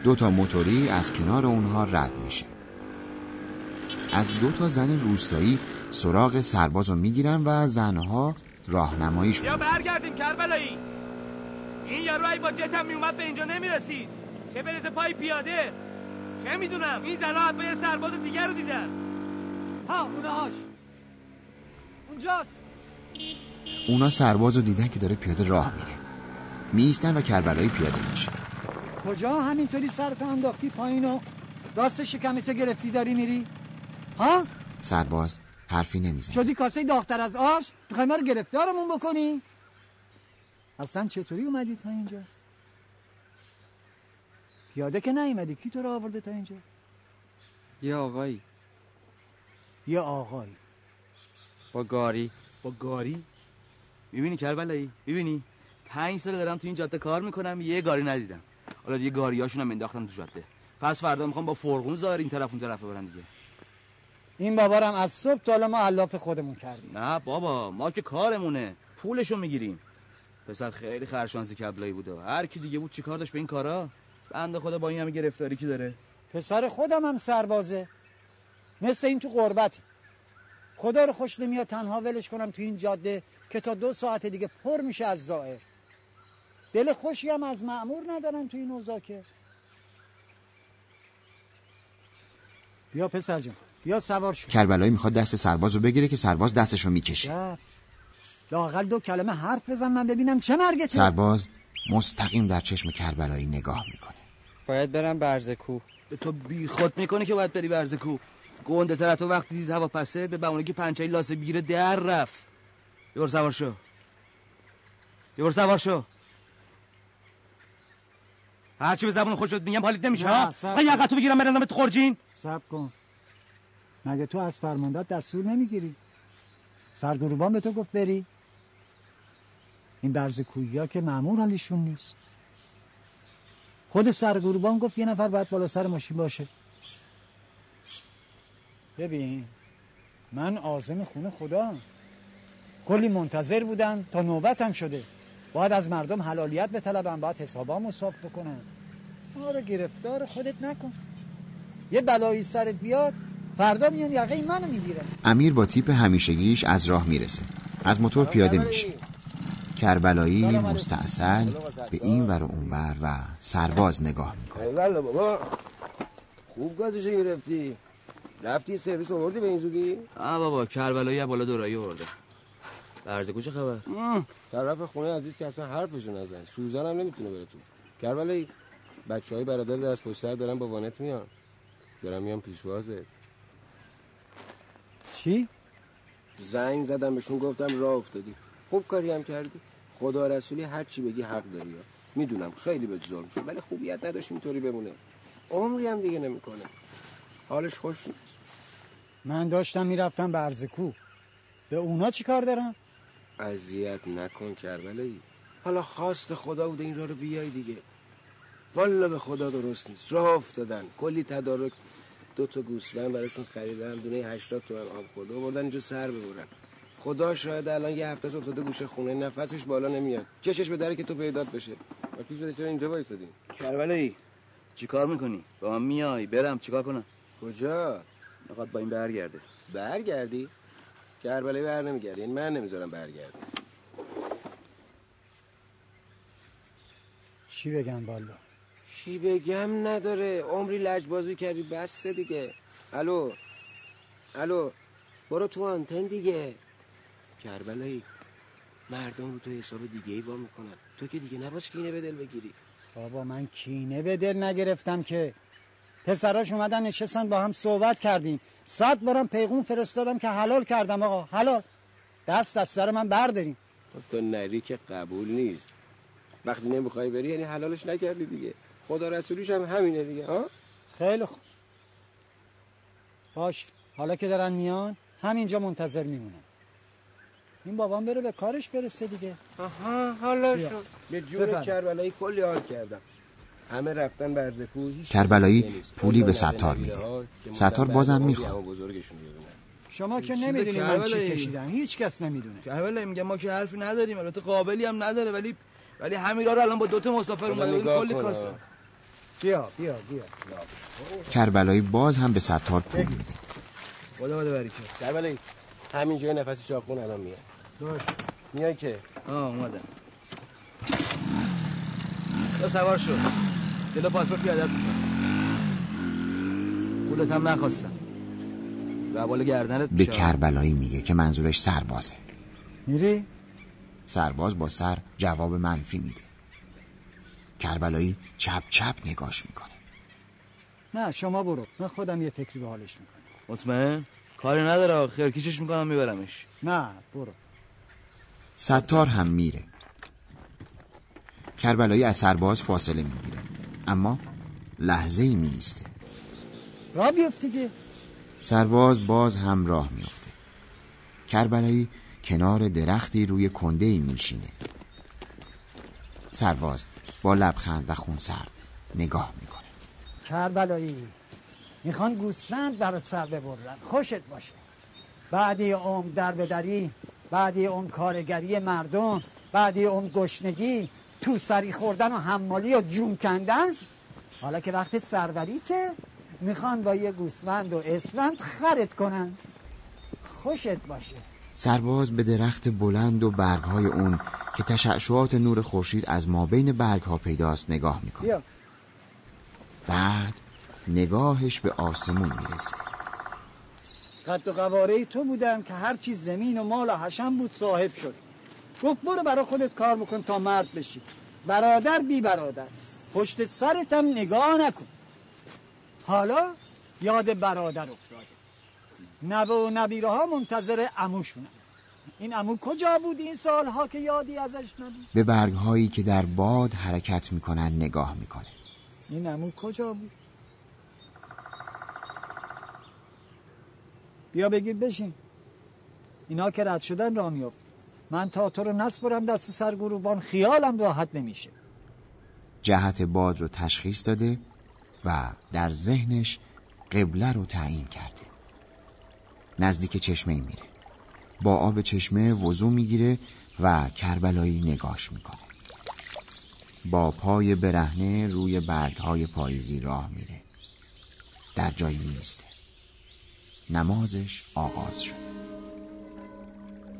دو تا موتوری از کنار اونها رد میشه. از دو تا زن روستایی سراغ سرباز رو می‌گیرن و زنها راهنماییشون یا برگردیم کربلایی. این یارو ای با جتم میومد به اینجا نمی‌رسید. چه برسه پای پیاده. چه می‌دونم این زنها حتما یه سرباز دیگر رو دیدن. ها اونهاش اونجاست. اونا سرباز رو دیدن که داره پیاده راه میره. میستن و کربلایی پیاده میشه. کجا همینطوری سرت انداختی پایین و راست شکمتو گرفتی داری میری؟ ها؟ سرباز حرفی نمیزن شدی کاسه داختر از آش؟ می‌خوای ما رو گرفتارمون بکنی؟ اصلا چطوری اومدی تا اینجا؟ پیاده که نیومدی کی تو رو آورده تا اینجا؟ یه آقایی. یه آقایی با گاری. با گاری؟ می‌بینی کربلایی؟ می‌بینی؟ پنج سال دارم تو این جاده کار می‌کنم یه گاری ندیدم. حالا دیگه گاریاشون هم انداختم تو جاده. پس فردا می‌خوام با فرغون زار این طرف اون طرف ببرن دیگه. این بابارم از صبح تا ما علاف خودمون کردیم. نه بابا ما که کارمونه. پولشو می‌گیریم. پسر خیلی خرشانسی کبلایی بوده هر کی دیگه بود چیکار داشت به این کارا؟ بنده خدا با این همه گرفتاری کی داره. پسر خودم هم سربازه. مثل این تو قربتی خدا رو خوش نمیاد تنها ولش کنم تو این جاده که تا دو ساعت دیگه پر میشه از زائر. دل خوشی هم از معمور ندارم تو این اوضاع که. بیا پسر جان بیا سوار شو. کربلایی می‌خواد دست سرباز رو بگیره که سرباز دستش رو می‌کشه. یا لاقل دو کلمه حرف بزن من ببینم چه مرگته سرباز مستقیم در چشم کربلایی نگاه می‌کنه. باید برم برزکو به تو بی خود می‌کنه که باید بری برزه کو گنده تر تو وقتی دید هوا پسه به بمونه که پنچه لاسه بیره در رفت. یه بار سوار شو. یه بار سوار شو. هرچی به زبون خود شد میگم حالیت نمیشه ها من یه کن. تو بگیرم برندم تو خورجین سب کن. مگه تو از فرماندات دستور نمی‌گیری؟ سرگروبان به تو گفت بری. این برز کویا که معمول حالیشون نیست. خود سرگروبان گفت یه نفر باید بالا سر ماشین باشه. ببین من آزم خونه خدا کلی منتظر بودن تا نوبتم شده. باید از مردم حلالیت به طلبم باید حسابامو صاف کنم ما رو گرفتار خودت نکن. یه بلایی سرت بیاد فردا میان یقه منو می‌گیرن امیر با تیپ همیشگیش از راه می‌رسه. از موتور پیاده میشه. کربلایی مستاصل به این ور و اون ور و سرباز نگاه می‌کنه. بابا خوب گازشو گرفتی. رفتی سرویس آوردی به این زودی؟ آه بابا کربلایی بالا دورایی ورده برزه چه خبر؟ طرف خونه عزیز که اصلا حرفشو نزن. سوزن هم نمی‌تونه بره تو. کربلایی بچه های برادر در از پشت سر دارن با وانت میان. دارن میان پیشوازت چی؟ زنگ زدم بهشون گفتم راه افتادی. خوب کاری هم کردی. خدا رسولی هر چی بگی حق داری ها. می‌دونم خیلی به ظلم شد ولی خوبیت نداشت اینطوری بمونه. عمری هم دیگه نمی‌کنه. حالش خوش نیست. من داشتم می‌رفتم به ارزکو به اونا چی کار دارم؟ اذیت نکن کربلایی حالا خواست خدا بوده این راه رو بیای دیگه. والا به خدا درست نیست. راه افتادن. کلی تدارک دو تا گوسفند براشون خریدم. دونه 80 تومن آب خورده بردن اینجا سر ببرن. خدا شاید الان یه هفته است افتاده گوشه خونه نفسش بالا نمیاد. چشش به دره که تو پیدات بشه. وقتی شده چرا اینجا وایسادی؟ کربلایی چی کار می‌کنی؟ با من میای؟ برم چیکار کنم؟ کجا؟ می‌خواد با این برگرده برگردی؟ کربلایی بر نمیگردی. یعنی من نمی‌ذارم برگردی. چی بگم بالا چی بگم نداره. عمری لجبازی کردی. بس دیگه. الو. الو. برو تو آنتن دیگه. کربلایی مردم رو تو حساب دیگه ای وا می‌کنن. تو که دیگه نباش کینه به دل بگیری. بابا من کینه به دل نگرفتم که پسراش اومدن نشستن با هم صحبت کردیم. صد بارم پیغون فرستادم که حلال کردم آقا حلال. دست از سر من برداریم. خب تو نری که قبول نیست. وقتی نمی‌خوای بری یعنی حلالش نکردی دیگه. خدا رسولیش هم همینه دیگه ها؟ خیلی خوب. باش حالا که دارن میان همینجا منتظر میمونم این بابام بره به کارش برسه دیگه. آها حالا. شد به جون. کربلایی کلی حال کردم. همه رفتن کربلایی. پولی به ستار میده. ستار بازم می‌خواد. شما که نمی‌دونی من چی. کشیدم. هیچ کس نمی‌دونه. کربلایی میگم ما که حرفی نداریم. البته قابلی هم نداره ولی ولی همین رو الان با دو تا مسافر حالا اومده کلی کاسه. بیا بیا بیا. کربلایی باز هم به ستار پول میده. خدا بده بری کربلایی همین جای نفس چاقون الان میاد. باش میای که؟ آه اومدم. تو سوار شو جلو پاسپورت پیادت می‌کنم. پولت هم نخواستم. و بالا گردنت به. کربلایی میگه که منظورش سربازه. میری؟ سرباز با سر جواب منفی میده. کربلایی چپ چپ نگاش می‌کنه. نه شما برو. من خودم یه فکری به حالش می‌کنم. مطمئن؟ کاری نداره خیرکیشش می‌کنم میبرمش. نه برو. ستار هم میره. کربلایی از سرباز فاصله می‌گیره. اما لحظه ای میسته را بیفت دیگه. سرباز باز هم راه میفته کربلایی کنار درختی روی کنده ای میشینه سرباز با لبخند و خونسرد نگاه می‌کنه. کربلایی می‌خوان گوسفند برات سر ببرن. خوشت باشه. بعدی عمر در بدری بعدی عمر کارگری مردم بعدی عمر گشنگی تو سری خوردن و حمالی و جون کندن. حالا که وقت سروریته می‌خوان با یه گوسفند و اسفند خرت کنن. خوشت باشه. سرباز به درخت بلند و برگهای اون که تشعشعات نور خورشید از ما بین برگها پیداست نگاه می‌کنه. بیا. بعد نگاهش به آسمون می‌رسه. قد و قواره تو بودم که هر چیز زمین و مال و حشم بود صاحب شد. گفت برو برا خودت کار بکن تا مرد بشی. برادر بی برادر. پشت سرت هم نگاه نکن. حالا یاد برادر افتاده. نوه و نبیره ها منتظر اموشونن این امو کجا بود این سالها که یادی ازش نبود؟ به برگ هایی که در باد حرکت می‌کنن نگاه می‌کنه. این امو کجا بود؟ بیا بگیر بشین. اینا که رد شدن را میافت من تا تو رو نسپرم دست سرگروبان خیالم راحت نمیشه. جهت باد رو تشخیص داده و در ذهنش قبله رو تعیین کرده. نزدیک چشمه میره. با آب چشمه وضو می‌گیره و کربلایی نگاش می‌کنه. با پای برهنه روی برگ های پاییزی راه میره. در جایی میسته نمازش آغاز شد.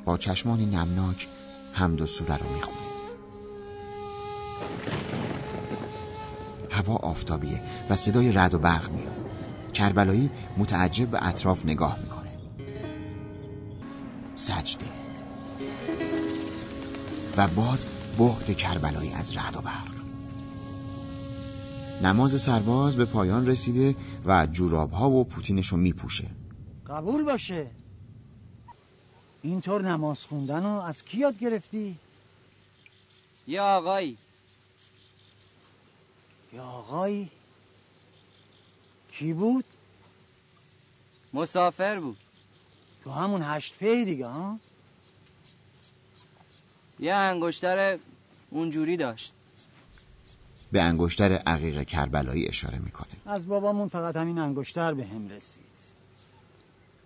با چشمانی نمناک حمد و سوره رو می‌خونه. هوا آفتابیه و صدای رد و برق میاد. کربلایی متعجب به اطراف نگاه می‌کنه. سجده. و باز بهت کربلایی از رد و برق. نماز سرباز به پایان رسیده و جوراب ها و پوتینش رو میپوشه. قبول باشه. اینطور نماز خوندن رو از کی یاد گرفتی؟ یه آقایی یه آقایی کی بود؟ مسافر بود. تو همون هشت پی دیگه ها؟ یه انگشتر اونجوری داشت. به انگشتر عقیق کربلایی اشاره می‌کنه. از بابامون فقط همین انگشتر به هم رسید.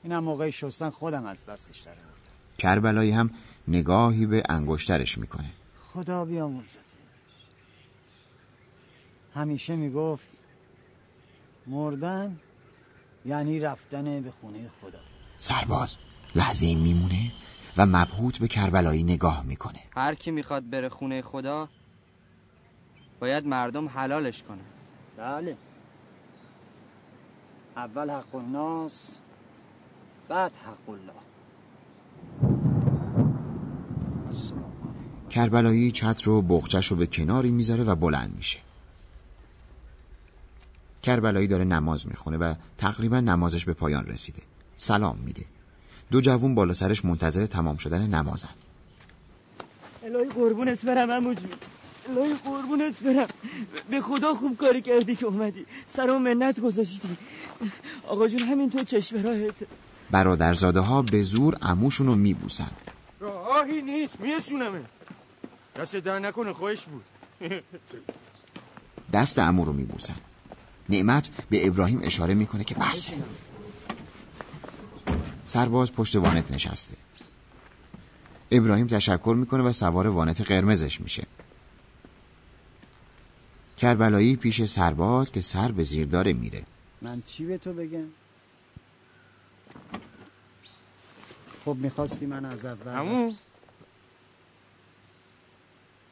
اینم موقع شستن خودم از دستش آوردم. کربلایی هم نگاهی به انگشترش می‌کنه. خدا بیامرزته همیشه می‌گفت مردن یعنی رفتن به خونه خدا. سرباز لحظه میمونه و مبهوت به کربلایی نگاه می‌کنه. هر کی می‌خواد بره خونه خدا باید مردم حلالش کنه. بله. اول حق الناس بعد حق الله. کربلایی چتر و بغچش رو به کناری می‌ذاره و بلند میشه. کربلایی داره نماز می‌خونه و تقریبا نمازش به پایان رسیده. سلام میده. دو جوون بالا سرش منتظر تمام شدن نمازن. الهی قربونت برم امو جون الهی قربونت برم. به خدا خوب کاری کردی که اومدی. سرم منت گذاشتی. آقا جون همین تو چشم راهت. برادرزاده ها به زور عموشون رو میبوسن. راهی نیست میسونمه دست در نکنه خواهش بود. دست عمو رو میبوسن. نعمت به ابراهیم اشاره می‌کنه که بسه سرباز پشت وانت نشسته. ابراهیم تشکر می‌کنه و سوار وانت قرمزش میشه. کربلایی پیش سرباز که سر به زیر داره میره. من چی به تو بگم؟ خب می‌خواستی من از اول همون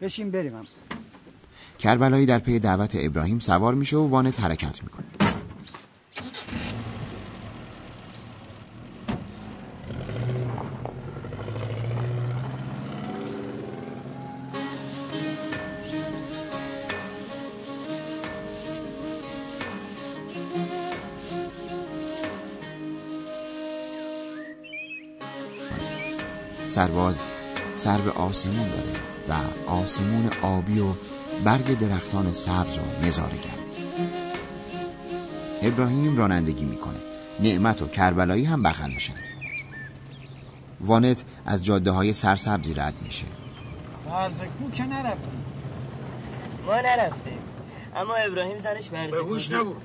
بشین بریم هم. کربلایی در پی دعوت ابراهیم سوار میشه و وانت حرکت می‌کنه سرباز سر به آسمون داره و آسمون آبی و برگ درختان سبز و نظاره کرد ابراهیم رانندگی می‌کنه. نعمت و کربلایی هم بغلشن وانت از جاده های سرسبزی رد میشه. کو که نرفتی ما نرفتیم. اما ابراهیم زنش به هوش نبود.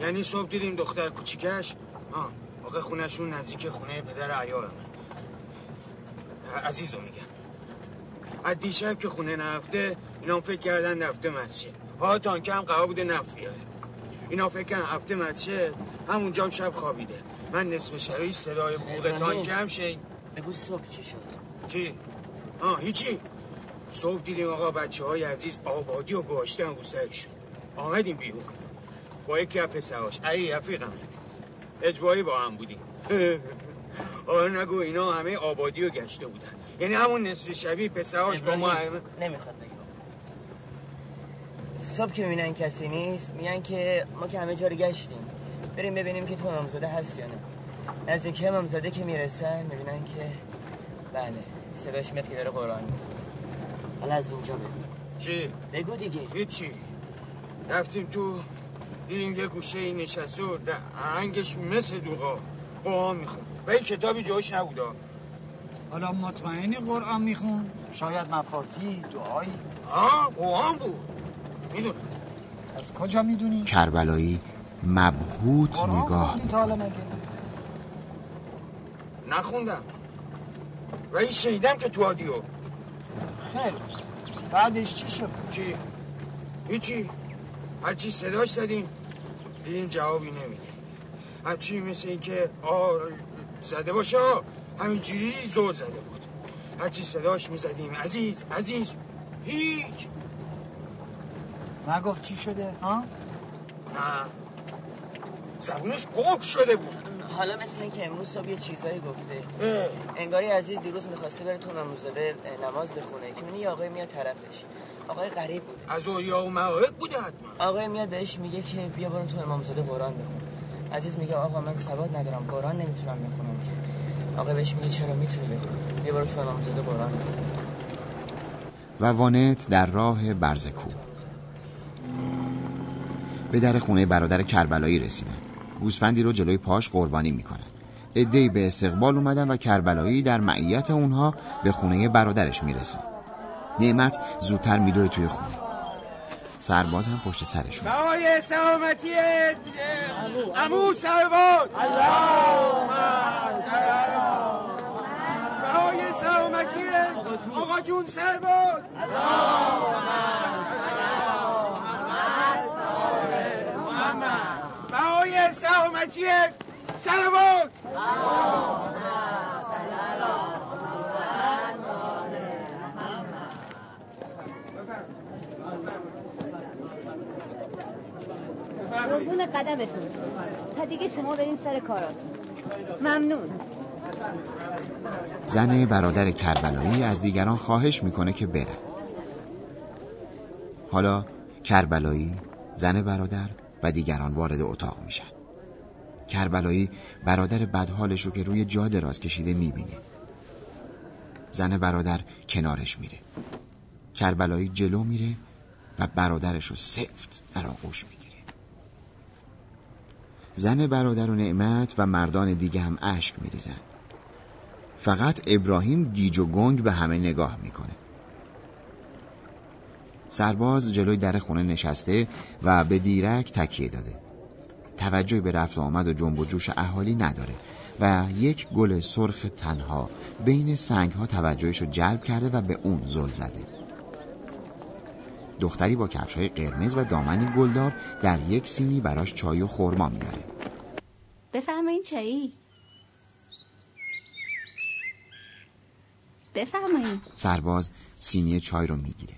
یعنی صبح دیدیم دختر کوچیکش. آه موقع خونشون نزدیک خونه پدر عیارمه عزیزو میگم. از دیشب که خونه نرفته اینا فکر کردن رفته مسجد. ها تانکه هم قرار بوده نفت بیاره. اینا فکر کردن هفته مسجد همونجا هم شب خوابیده. من نصف شبی صدای بوغ تانکه هم شنید بگو صبح چی شد؟ چی؟ آه هیچی. صبح دیدیم آقا بچه های عزیز آبادی و گاشتن رو سرشون. آمدیم بیرون. با یکی از پسراش ای رفیقم اجباری با هم بودیم. آره نگو اینا همه آبادی رو گشته بودن. یعنی همون نصف شبی پسراش با ما نمی‌خواد بگم صبح که می‌بینن کسی نیست میگن که ما که همه جا رو گشتیم. بریم ببینیم که تو امامزاده هست یا نه. نزدیک امامزاده که می‌رسن می‌بینن که بله صداش میاد که داره قرآن حالا از اینجا بگو چی؟ بگو دیگه. هیچی. رفتیم تو دیدیم یه گوشه این نشسته و در آهنگش مثل دوغا قرآن میخون و این کتابی جاش نبودا حالا مطمئنی قرآن میخون؟ شاید مفاتی دعایی. آه قرآن بود. می‌دونم. از کجا می‌دونی؟ کربلایی مبهوت قرآن نگاه؟ نخوندم. و این شنیدم که تو آدیو. خیلی. بعدش چی شد؟ چی؟ هیچی. هرچی صداش زدیم دیدیم جوابی نمیده. هرچی مثل این که آه زده باشه همینجوری زور زده بود. هرچی صداش می‌زدیم. عزیز عزیز. هیچ. نگفت چی شده ها؟ نه. زبونش قفل شده بود. حالا مثل این که امروز صبح یه چیزایی گفته. انگاری عزیز دیروز می‌خواسته بره تو امامزاده نماز بخونه. که یه آقای میاد طرفش. آقای غریب بود از اولیا و معارف بوده حتما. آقای میاد بهش میگه که بیا برو تو امامزاده قرآن بخون. عزیز میگه آقا من سواد ندارم قرآن نمی‌تونم بخونم که. آقا بهش میگه چرا می‌تونی بخونی برو تو امامزاده قرآن. و وانت در راه برزکو. به در خونه برادر کربلایی رسیدن گوسفندی رو جلوی پاش قربانی می‌کنن ادهی به استقبال اومدن و کربلایی در معیت اونها به خونه برادرش می‌رسه. نعمت زودتر میدوه توی خونه. سرباز هم پشت سرشون برای سلامتی امو سرباد برای سلامتی آقا جون سرباد برای سلامتی سلوات قربون قدمتون. تا دیگه شما برین سر کاراتون. ممنون. زن برادر کربلایی از دیگران خواهش می‌کنه که بره حالا کربلایی زن برادر و دیگران وارد اتاق میشن. کربلایی برادر بدحالش رو که روی جا دراز کشیده می‌بینه. زن برادر کنارش میره. کربلایی جلو میره و برادرش رو سفت در آغوش می‌گیره. زن برادر و نعمت و مردان دیگه هم اشک میریزن. فقط ابراهیم گیج و گنگ به همه نگاه می‌کنه. سرباز جلوی در خونه نشسته و به دیرک تکیه داده. توجهی به رفت و آمد و جنب و جوش اهالی نداره و یک گل سرخ تنها بین سنگ ها توجهش رو جلب کرده و به اون زل زده. دختری با کفش های قرمز و دامنی گلدار در یک سینی براش چای و خورما میاره. بفرمایین چایی. بفرمایین. سرباز سینی چای رو می‌گیره.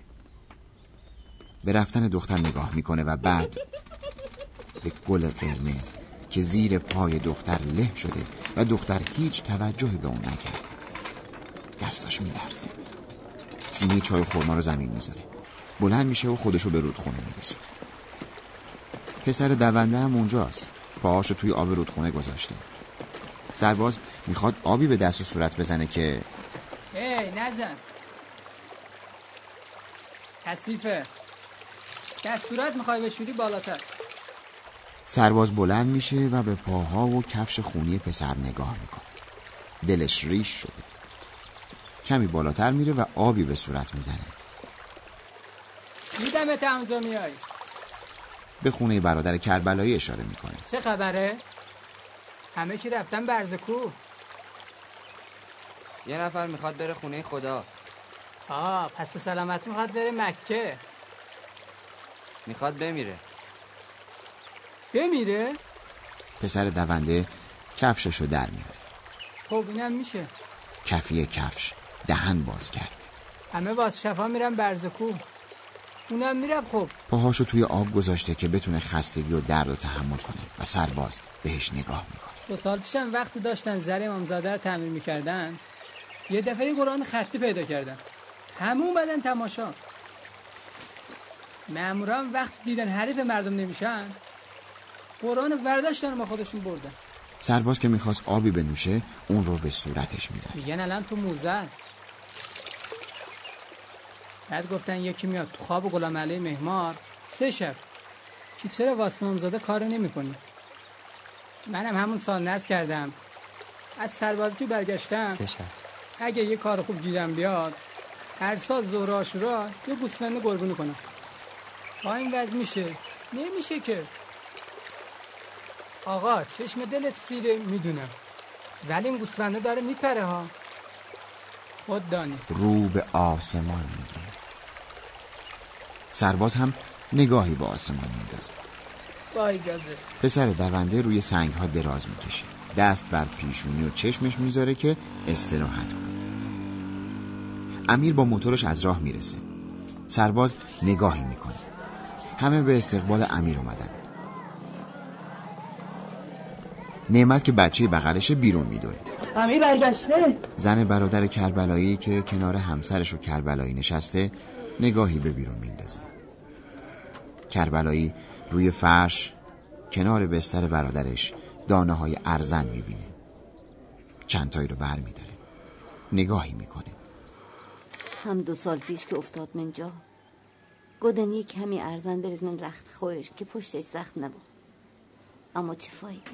به رفتن دختر نگاه می‌کنه و بعد به گل قرمز که زیر پای دختر له شده و دختر هیچ توجهی به اون نکرده دستاش میلرزه. سینی چای خورما رو زمین می‌ذاره. بلند میشه و خودشو به رودخونه میرسونه. پسر دونده هم اونجاست. پاهاشو توی آب رودخونه گذاشته. سرباز می‌خواد آبی به دست و صورت بزنه که هی نزن. کثیفه. دستورت می‌خوای بشوری بالاتر. سرباز بلند میشه و به پاها و کفش خونی پسر نگاه می‌کنه. دلش ریش شده. کمی بالاتر میره و آبی به صورت می‌زنه. دیدم تمزا میای. به خونه برادر کربلایی اشاره می‌کنه. چه خبره؟ همه چی رفتن برزکو یه نفر می‌خواد بره خونه خدا. آه پس به سلامت می‌خواد بره مکه. می‌خواد بمیره. بمیره؟ پسر دونده کفششو در میاره. خب اینم میشه. کفی کفش دهن باز کرد همه باز شفا میرن برزکو اونم میرم خب. پاهاشو توی آب گذاشته که بتونه خستگی و درد و تحمل کنه و سرباز بهش نگاه می‌کنه. دو سال پیشم وقتی داشتن زر امامزاده رو تعمیر می‌کردن یه دفعه یه قرآن خطی پیدا کردن. همه اومدن تماشا. ماموران وقت دیدن حریف مردم نمیشن قرآن ورداشتن ما خودشون بردن. سرباز که می‌خواست آبی بنوشه اون رو به صورتش می‌زد. میگن الان تو موزه است. بعد گفتن یکی میاد تو خواب غلام علی مهمار. سه شب. که چرا واسه امزاده کار نمی کنی منم همون سال نز کردم. از سربازی که برگشتم. سه شب. اگه یه کار خوب دیدم بیاد هر سال زهر آشورا یه گوسفند قربونی کنم. با این وضع میشه. نمیشه که. آقا چشم دلت سیره می‌دونم. ولی این گوسفنده داره میپره ها. خود دانی. رو به آسمان میگه سرباز هم نگاهی به آسمان میندازه با اجازه. پسر دونده روی سنگ ها دراز می‌کشه. دست بر پیشونی و چشمش می‌ذاره که استراحت کنه. امیر با موتورش از راه می‌رسه. سرباز نگاهی می‌کنه. همه به استقبال امیر اومدن. نعمت که بچه بغلش بیرون میدوه. امیر برگشته. زن برادر کربلایی که کنار همسرش و کربلایی نشسته نگاهی به بیرون میندازه. کربلایی روی فرش کنار بستر برادرش دانه های ارزن می‌بینه. چند رو بر میداره. نگاهی می‌کنه. هم دو سال پیش که افتاد من جا. گودن یک کمی ارزن بریز من رخت خویش که پشتش زخم نبود. اما چه فایده؟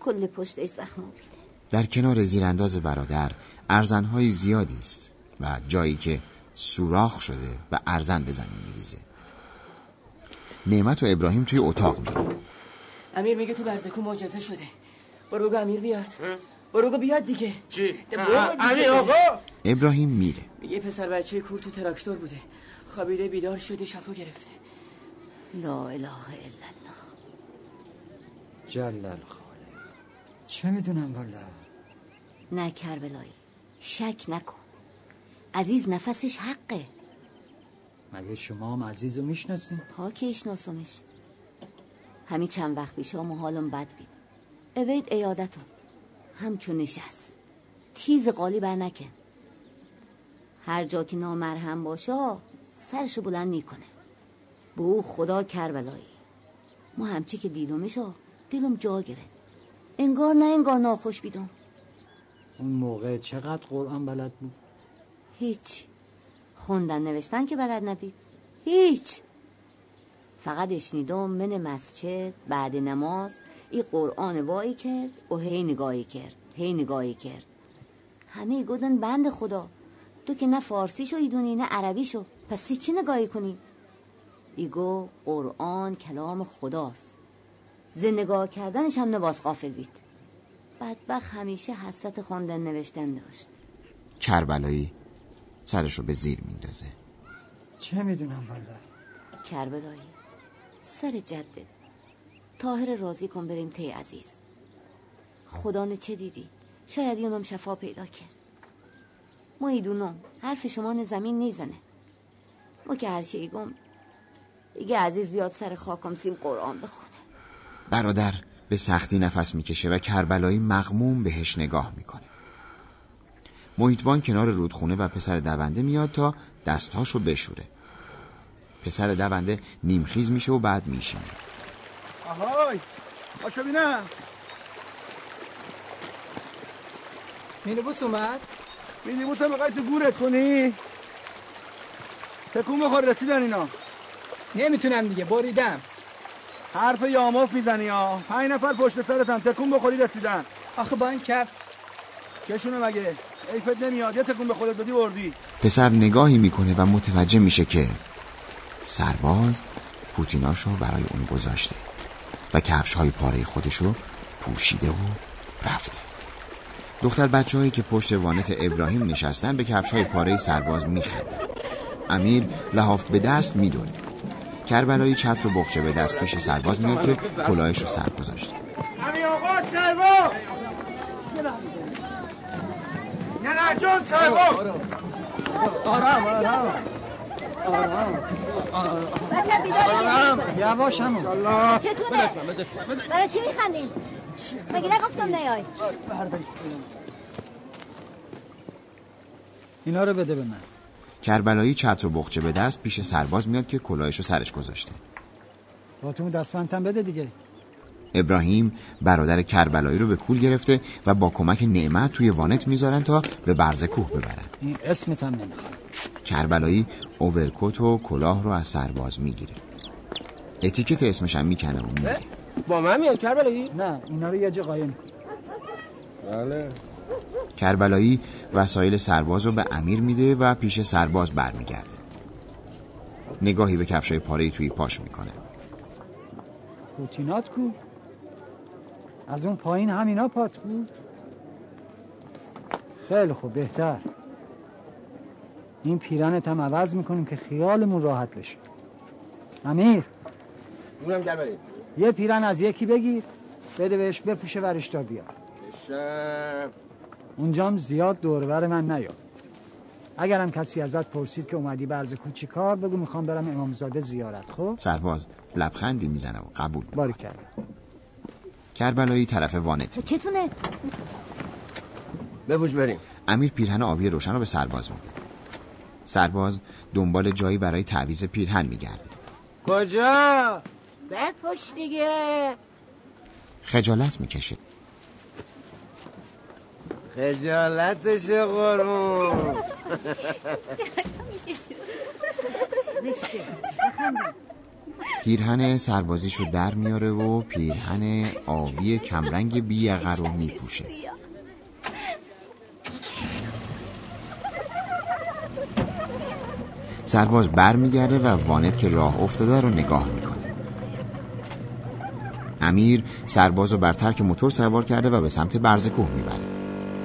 کل پشتش زخم بیده در کنار زیرانداز برادر ارزنهای زیادی است و جایی که سوراخ شده و ارزن به زمین میریزه. نعمت و ابراهیم توی اتاق میره امیر میگه تو برزکو معجزه شده. برو بگو امیر بیاد. برو بگو بیاد دیگه. چی؟ امیر آقا! ابراهیم میره. میگه پسر بچه کور تو تراکتور بوده. خوابیده بیدار شده شفا گرفته. لا اله الا الله. جلل خاله چه می‌دونم والا؟ نه کربلایی شک نکن. عزیز نفسش حقه. مگه شما هم عزیز رو می‌شناسین خاکیش ناسمش همی چند وقت پیش هم حالم بد بید. اوید ایادتم همچون نشست. تیز قالی بر نکن هر جا که نامرهم باشه سرشو بلند نیکنه به او خدا کربلایی. ما همچی که دیدمشو دلم جا گره انگار نه انگار ناخوش بیدم. اون موقع چقدر قرآن بلد بود؟ هیچ. خوندن نوشتن که بلد نبید. هیچ. فقط اشنیدم من مسجد بعد نماز ای قرآن وایی کرد و هی نگاهی کرد هی نگاهی کرد. همه گودن بند خدا تو که نه فارسی شو ایدونی نه عربی شو پس چی نگاهی کنی؟ ایگو قرآن کلام خداست. نگاه کردنش هم نباز غافل بید. بدبخ همیشه حسرت خواندن نوشتن داشت. کربلایی سرش رو به زیر میندازه. چه می‌دونم والا کربلایی سر جده تاهر راضی کن بریم تی عزیز. خدا چه دیدی؟ شاید یونم شفا پیدا کرد. ما ایدونم حرف شما زمین نیزنه. ما که هرچی ایگم دیگه عزیز بیاد سر خاکم سیم قرآن بخونه. برادر به سختی نفس می‌کشه و کربلایی مغموم بهش نگاه می‌کنه. محیطبان کنار رودخونه و پسر دونده میاد تا دستهاشو بشوره. پسر دونده نیمخیز میشه و بعد میشینه. آهای باشو بینم مینیبوس اومد؟ مینیبوس هم تو گورت کنی؟ تکون بخور رسیدن اینا. نمی‌تونم دیگه بریدم. حرف یاموف می‌زنی ها. پنج نفر پشت سرتن تکون بخوری؟ رسیدن. آخه با این کف چشونه مگه. ایفت نمیاد. یه تکون به خودت بدی بردی پسر نگاهی می‌کنه و متوجه میشه که سرباز پوتیناشو برای اون گذاشته و کفش های پاره خودشو پوشیده و رفته. دختر بچه هایی که پشت وانت ابراهیم نشستن به کفش های پاره سرباز میخندن. امیر لحاف به دست می‌دونه کربلایی چتر و بخچه به دست پیش سرباز میاد که کلاهش رو سر گذاشته. همین آقا سرباز! نه نه جون سرباز آرام آرام. بچه بیدار یواش همون. چطوره؟ برای چی میخندین؟ مگه نگفتم نیای. اینا رو بده به من. کربلایی چتر و بخچه به دست پیش سرباز میاد که کلاهش رو سرش گذاشته. فاطمه دستمندتم بده دیگه. ابراهیم برادر کربلایی رو به کول گرفته و با کمک نعمت توی وانت می‌ذارن تا به برز کوه ببرن. این اسمت هم نمی‌خواد کربلایی اوورکوت و کلاه رو از سرباز می‌گیره. اتیکت اسمش هم می‌کنه و میره با من میاد کربلایی؟ نه اینا رو یه جا قایم کن. بله. کربلایی وسایل سرباز رو به امیر میده و پیش سرباز برمیگرده. نگاهی به کفشای پاره توی پاش می‌کنه. روتینات کو؟ از اون پایین همینا پات بود. خیلی خوب بهتر. این پیرنت هم عوض می‌کنیم که خیالمون راحت بشه. امیر. اونم کربلایی یه پیرن از یکی بگیر بده بهش بپوشه ورش تا بیاد اونجام زیاد دورور من نیا اگرم کسی ازت پرسید که اومدی برز کوچی کار بگو می‌خوام برم امامزاده زیارت خب؟ سرباز لبخندی می‌زنه و قبول. می‌کنه باری کرد کربلایی طرف وانت. چتونه؟ ببوش بریم. امیر پیرهن آبی روشن رو به سرباز میده سرباز دنبال جایی برای تعویز پیرهن میگرده. کجا؟ بپوش دیگه. خجالت می‌کشه. خجالتش قرون پیرهن سربازیشو در میاره و پیرهن آبی کمرنگ بیعقه رو میپوشه. سرباز بر میگرده و وانت که راه افتاده رو نگاه می‌کنه. امیر سرباز رو بر ترک موتور سوار کرده و به سمت برز کوه می‌بره.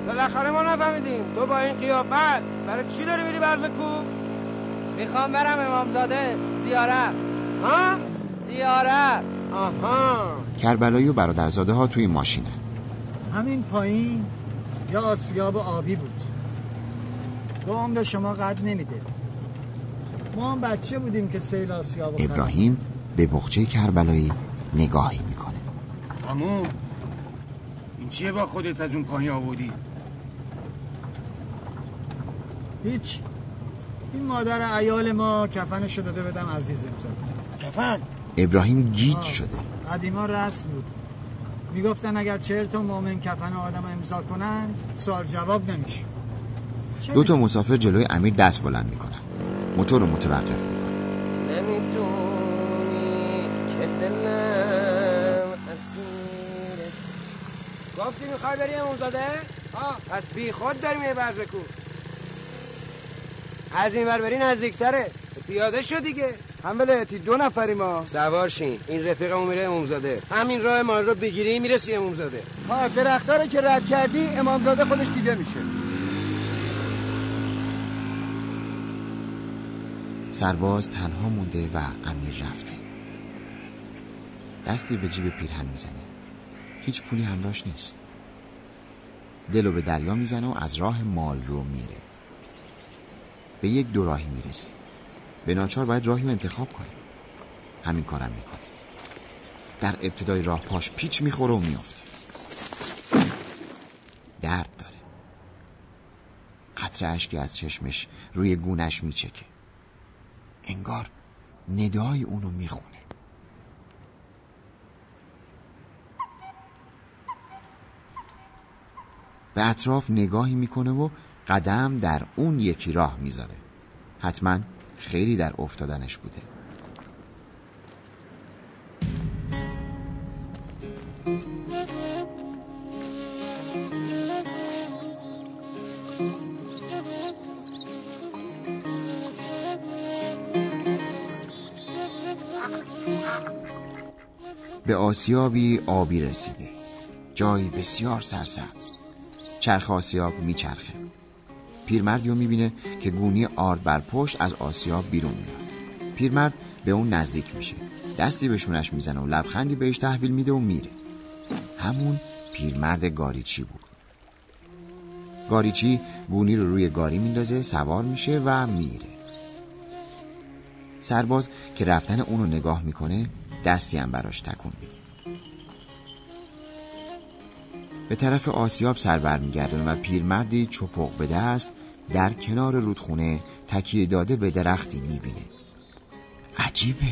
بالاخره ما نفهمیدیم. تو با این قیافت برای چی داری میری برز کو؟ می‌خوام برم امامزاده. زیارت. ها؟ زیارت. آها. کربلایی و برادرزاده ها توی ماشینه. همین پایین یا آسیاب آبی بود. به شما قد نمیده. ما هم بچه بودیم که سیل آسیاب ابراهیم به بخچه کربلایی نگاهی می‌کنه. امو این چیه با خودت از اون پایین آوردی؟ هیچ. این مادر ایال ما کفنشو داده بدم عزیزم زد کفن ابراهیم گیج شده. قدیما رسم بود. می‌گفتن اگر چهل تا مؤمن کفن آدم امضا کنن سوال جواب نمیشه. دو تا مسافر جلوی امیر دست بلند می‌کنن. موتور رو متوقف می‌کنه نمی‌دونی که دلم اسیره گفتی می‌خوای بری امامزاده؟ آه پس بی خود داری میری برز کو از این ور بری نزدیکتره. پیاده شو دیگه. هم بلهتی دو نفری ما. سوار شین. این رفیقمون میره امامزاده. همین راه ما رو بگیری می‌رسی امامزاده. ها درختا رو که رد کردی امامزاده خودش دیده میشه. سرباز تنها مونده و امیر رفته. دستی به جیب پیرهن می‌زنه. هیچ پولی همراش نیست. دلو به دریا می‌زنه و از راه مال رو میره. به یک دو راهی می‌رسه. به ناچار باید راهی رو انتخاب کنه همین کارم می‌کنه در ابتدای راه پاش پیچ می‌خوره و میافته. درد داره. قطره اشکی از چشمش روی گونش میچکه. انگار ندای اونو می‌خونه. به اطراف نگاهی می‌کنه و قدم در اون یکی راه می‌ذاره. حتما خیلی در افتادنش بوده. به آسیابی آبی رسیده. جایی بسیار سرسبز. چرخ آسیاب میچرخه. پیرمردی رو می‌بینه که گونی آرد بر پشت از آسیاب بیرون میاد. پیرمرد به اون نزدیک میشه. دستی به شونش می‌زنه و لبخندی بهش تحویل میده و میره. همون پیرمرد گاریچی بود. گاریچی گونی رو روی گاری میندازه سوار میشه و میره. سرباز که رفتن اونو نگاه می‌کنه دستی هم براش تکون میده. به طرف آسیاب سر برمیگردونه و پیرمردی چپق به دست در کنار رودخونه تکیه داده به درختی می‌بینه. عجیبه.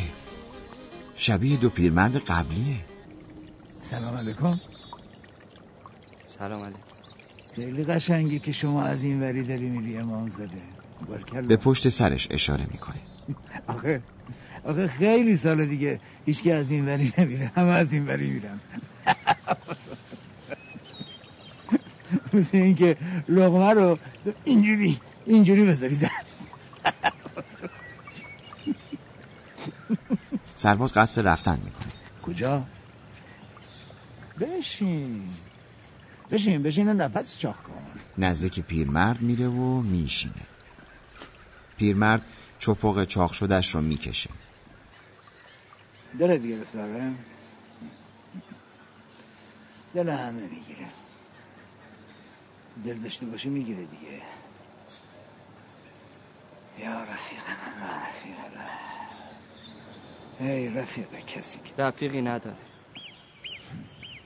شبیه دو پیرمرد قبلیه. سلام علیکم. سلام علیکم. خیلی قشنگی که شما از این وری داری میری امام زده به پشت سرش اشاره می‌کنه. آخه آخه خیلی سال دیگه هیچ از این وری نمیره همه از این وری میرن. مثل اینکه لغمه رو اینجوری اینجوری بذاری در سرباز قصد رفتن می‌کنه. کجا؟ بشین. بشین بشین نفس چاک کن. نزدیک پیرمرد میره و میشینه. پیرمرد چپق چاق شدش رو می‌کشه. دلت گرفتاره؟ دل همه می‌گیره. دل داشته باشه می‌گیره دیگه. یا رفیق من و رفیق ای رفیق کسی که رفیقی نداره.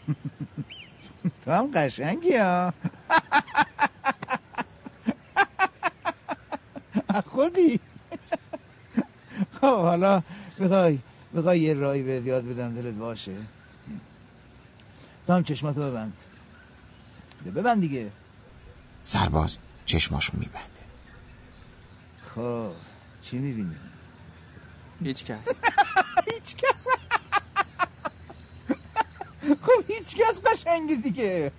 تو هم قشنگی ها. خودی. خب حالا بخوای بخوای یه رای به یاد بدم دلت باشه. تو هم چشماتو ببند. ببند دیگه. سرباز چشماشو میبنده. خب چی می‌بینی؟ هیچ کس. هیچ کس. خب هیچ کس قشنگی دیگه.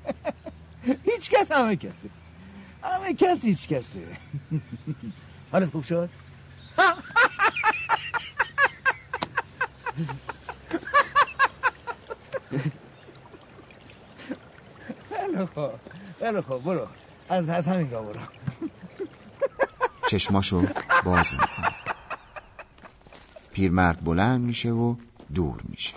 هیچ کس همه کسی. همه کس هیچ کسی. حالت خوب شد؟ خیلی خوب خیلی خوب برو. از, از همین را برو چشماشو باز می‌کنه. پیرمرد بلند میشه و دور میشه.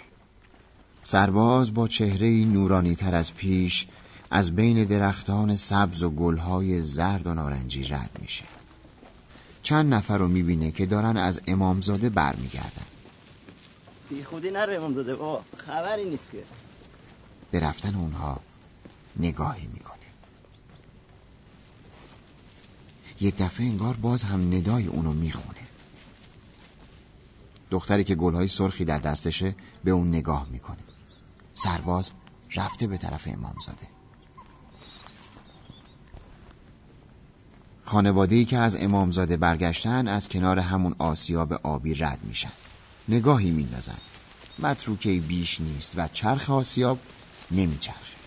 سرباز با چهره نورانی تر از پیش از بین درختان سبز و گلهای زرد و نارنجی رد میشه. چند نفر رو می‌بینه که دارن از امامزاده برمیگردن. بی خودی نره امامزاده با خبری نیست که. به رفتن اونها نگاهی می‌کنه. یک دفعه انگار باز هم ندای اونو می‌خونه. دختری که گلهای سرخی در دستشه به اون نگاه می‌کنه. سرباز رفته به طرف امامزاده. خانواده که از امامزاده برگشتن از کنار همون آسیاب آبی رد میشن. نگاهی میندازن. متروکه بیش نیست و چرخ آسیاب نمیچرخه.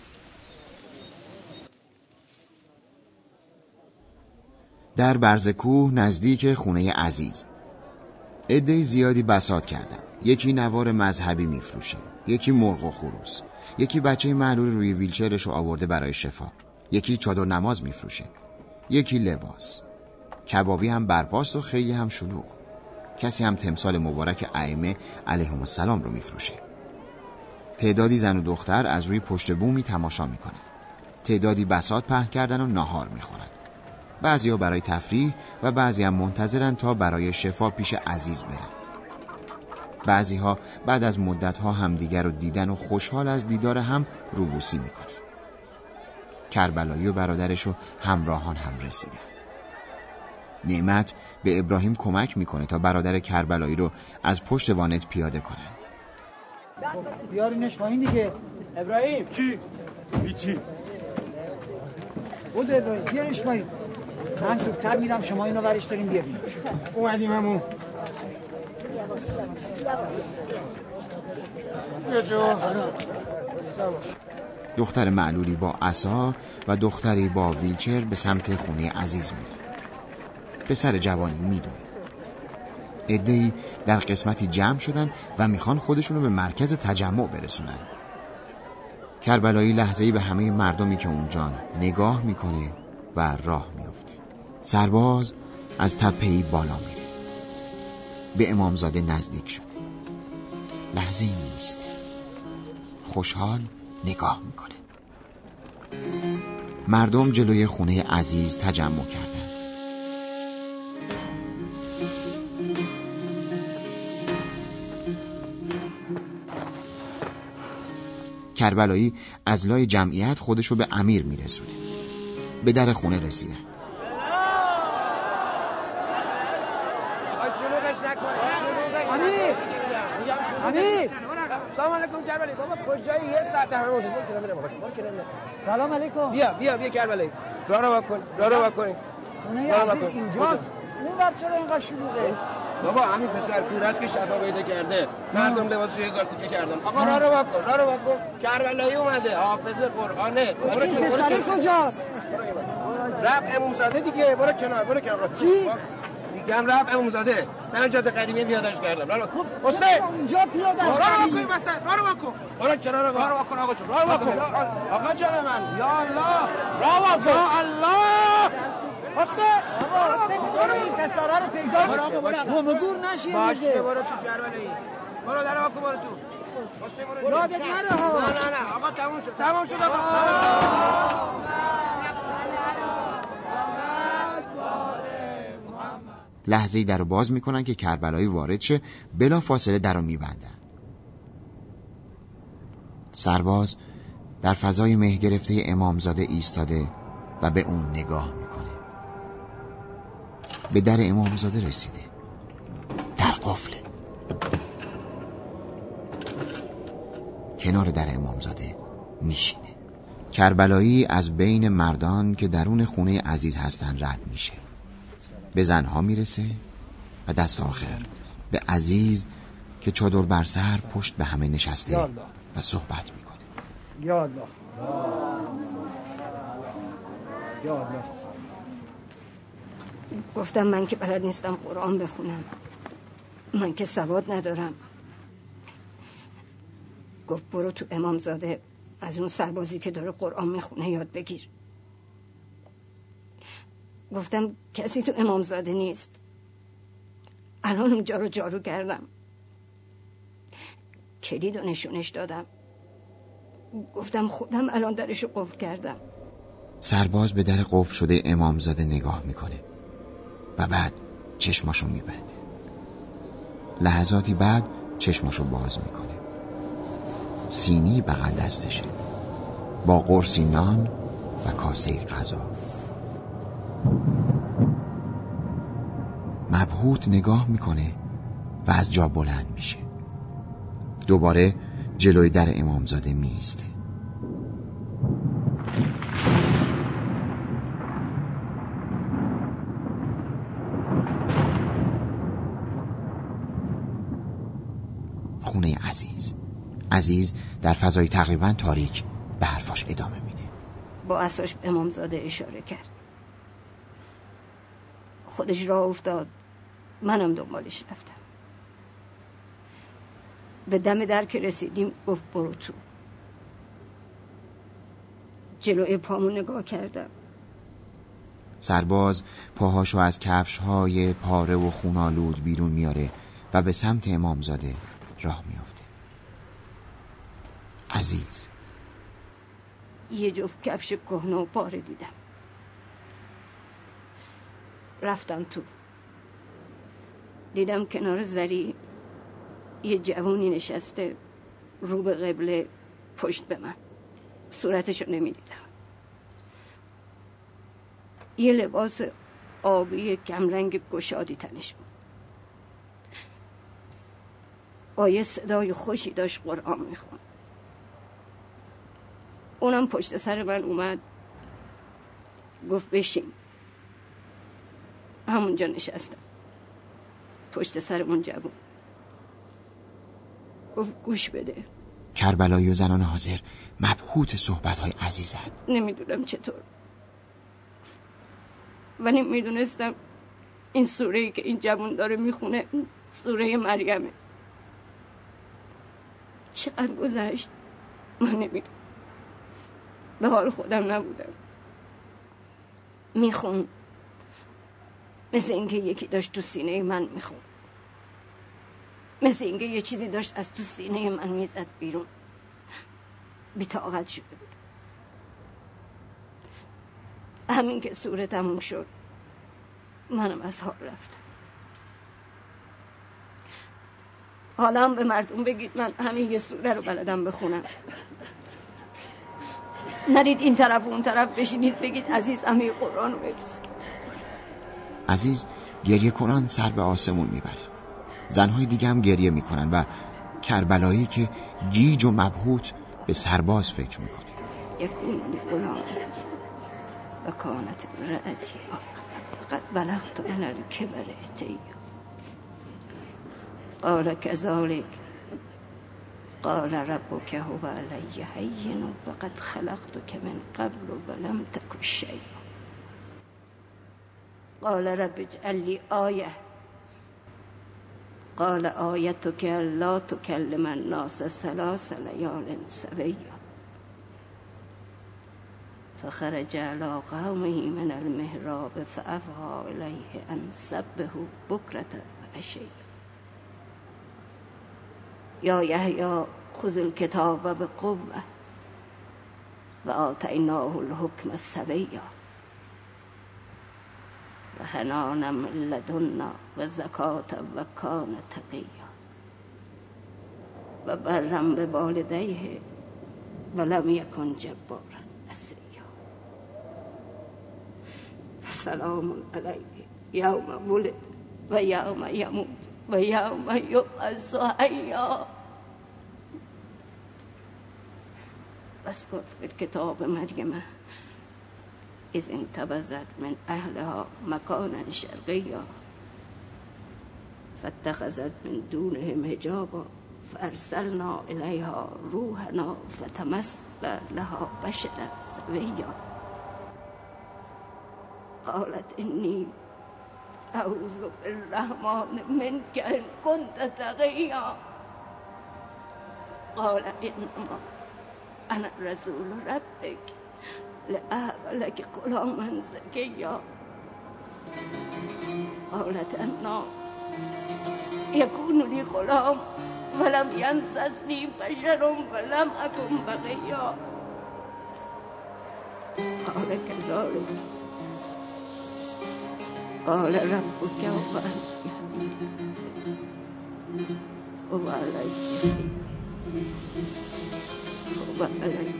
در برزکوه نزدیک خونه عزیز. عده زیادی بسات کردن یکی نوار مذهبی میفروشه یکی مرغ و خروس یکی بچه معلول روی ویلچرش رو آورده برای شفا یکی چادر نماز میفروشه یکی لباس. کبابی هم برپاست و خیلی هم شلوغ. کسی هم تمثال مبارک ائمه علیهم السلام رو میفروشه تعدادی زن و دختر از روی پشت بومی تماشا می‌کنن تعدادی بسات په کردن و ناهار می‌خورن بعضیا برای تفریح و بعضی هم منتظرن تا برای شفا پیش عزیز برن. بعضی ها بعد از مدت ها همدیگر رو دیدن و خوشحال از دیدار هم روبوسی می‌کنه کربلایی و برادرش و همراهان هم رسیدن. نعمت به ابراهیم کمک می‌کنه تا برادر کربلایی رو از پشت وانت پیاده کنه بیارینش پایین دیگه. ابراهیم. چی؟ هیچی. بود ابراهیم بیارینش پایین. من زودتر میرم شما اینو ورش داریم بیارین اومدیم همون. دختر معلولی با عصا و دختری با ویلچر به سمت خونه عزیز میره. پسر جوانی میدوه ادهی در قسمتی جمع شدن و می‌خوان خودشونو به مرکز تجمع برسونن. کربلایی لحظه‌ای به همه مردمی که اونجان نگاه می‌کنه و راه میفته سرباز از تپهی بالا میره. به امامزاده نزدیک شده. لحظه نیست خوشحال نگاه می‌کنه مردم جلوی خونه عزیز تجمع کردن کربلایی از لای جمعیت خودشو به امیر میرسونه. به در خونه رسیدن شلوغش نکنه شلوغش امیر! امیر! سلام علیکم کربلی بابا کجایی؟ یه ساعت همه موجود برو کنار بابا برو کنار. سلام علیکم. بیا بیا بیا کربلی راه رو بکن راه رو بکن. رو عزیز بکن. اینجاست. اون وقت چرا اینقدر شلوغه؟ بابا همین پسر کور است که شفا پیدا کرده. مردم لباسش هزار تیکه کردن. آقا راه رو بکن راه رو بکن. کربلایی اومده. حافظ قرآنه. این کنار. کجاست؟ رفت امومزاده دیگه. برو کنار برو کنار. چی؟ میگم رفت امومزاده در جاده قدیمی پیادش کردم. راه بکن. حسین اونجا پیاده است راه رو بکن مثلا. راه رو بکن. برو کنار راه. رو بکن آقا جون. راه بکن. آقا جان من. یا الله. راه بکن. یا الله. حسین بابا حسین برو. این پسره رو پیدا برو آقا، برو. کن گمگور نشی باشه برو تو کربلایی برو در بکن برو تو. حسین یادت نره ها. نه نه نه. آقا تموم شد. تموم شد آقا. لحظه در باز می‌کنن که کربلایی وارد شه بلا فاصله در رو میبندن. سرباز در فضای مه گرفته امامزاده ایستاده و به اون نگاه می‌کنه. به در امامزاده رسیده. در قفله کنار در امامزاده میشینه. کربلایی از بین مردان که درون خونه عزیز هستن رد میشه. به زنها می‌رسه و دست آخر به عزیز که چادر بر سر پشت به همه نشسته. و صحبت می‌کنه. یا الله. یا الله. گفتم من که بلد نیستم قرآن بخونم. من که سواد ندارم. گفت برو تو امامزاده از اون سربازی که داره قرآن می‌خونه یاد بگیر. گفتم کسی تو امامزاده نیست. الان اونجا رو جارو کردم. کلید و نشونش دادم. گفتم خودم الان درش رو قفل کردم. سرباز به در قفل شده امامزاده نگاه می‌کنه و بعد چشماشو میبنده. لحظاتی بعد چشماشو باز می‌کنه. سینی بغل دستشه. با قرصی نان و کاسه غذا. مبهوت نگاه می‌کنه و از جا بلند میشه. دوباره جلوی در امامزاده میسته خونه عزیز. عزیز در فضای تقریبا تاریک به حرفاش ادامه میده. با اساش امامزاده اشاره کرد. خودش راه افتاد. منم دنبالش رفتم. به دم در که رسیدیم گفت برو تو. جلوی پامو نگاه کردم. سرباز پاهاشو از کفش های پاره و خونالود بیرون میاره و به سمت امامزاده راه میافته. عزیز. یه جفت کفش کهنه و پاره دیدم. رفتم تو. دیدم کنار زری یه جوونی نشسته رو به قبله پشت به من. صورتشو نمی‌دیدم. یه لباس آبی کمرنگ گشادی تنش بود. با یه صدای خوشی داشت قرآن می‌خوند. اونم پشت سر من اومد. گفت بشین. همونجا نشستم. پشت سر اون جوون. گفت گوش بده. کربلایی و زنان حاضر مبهوت صحبت های عزیزن. نمی‌دونم چطور. ولی می‌دونستم این سوره ای که این جوون داره می‌خونه سوره مریمه. چقدر گذشت؟ من نمی‌دونم. به حال خودم نبودم. میخون مثل اینکه یکی داشت تو سینه من میخون مثل اینکه یه چیزی داشت از تو سینه من می‌زد بیرون. بیتاقت شده بود. همین که سوره تموم شد منم از حال رفتم. حالا هم به مردم بگید من همین یه سوره رو بلدم بخونم. نرید این طرف و اون طرف بشینید بگید عزیز امیر قرآن رو بریز عزیز گریه کنان سر به آسمون می‌بره. زنهای دیگه هم گریه می‌کنن و کربلایی که گیج و مبهوت به سرباز فکر می‌کنه يكون لغلام وكانت امرأتي قد بلغت من الكبر قال كذلك قال ربك هو علي هين فقد خلقتك من قبل ولم تك شيئا قال رب اجعل لي آية. قال آيتك لا تكلم الناس ثلاث ليال سويا. فخرج على قومه من المهراب فأفعى إليه أن سبه بكرة وعشيا. يا يحيى خذ الكتاب بقوة. وآتيناه الحكم السبيا وحنانا من لدنا وزكاة وكان تقيا وبرا بوالديه ولم يكن جبارا عصيا سلام عليه يوم ولد ويوم يموت ويوم يبعث حيا واذكر في الكتاب مريم إذ انتبذت من أهلها مكانا شرقيا فاتخذت من دونهم حجابا فأرسلنا إليها روحنا فتمثل لها بشرا سويا قالت إني أعوذ بالرحمن منك إن كنت تقيا قال إنما أنا رسول ربك لأهب لك غلاما زكيا قالت أنا يكون لي غلام ولم ينسسني بشر ولم أكن بغيا قال كذلك قال ربك هو علي هو علي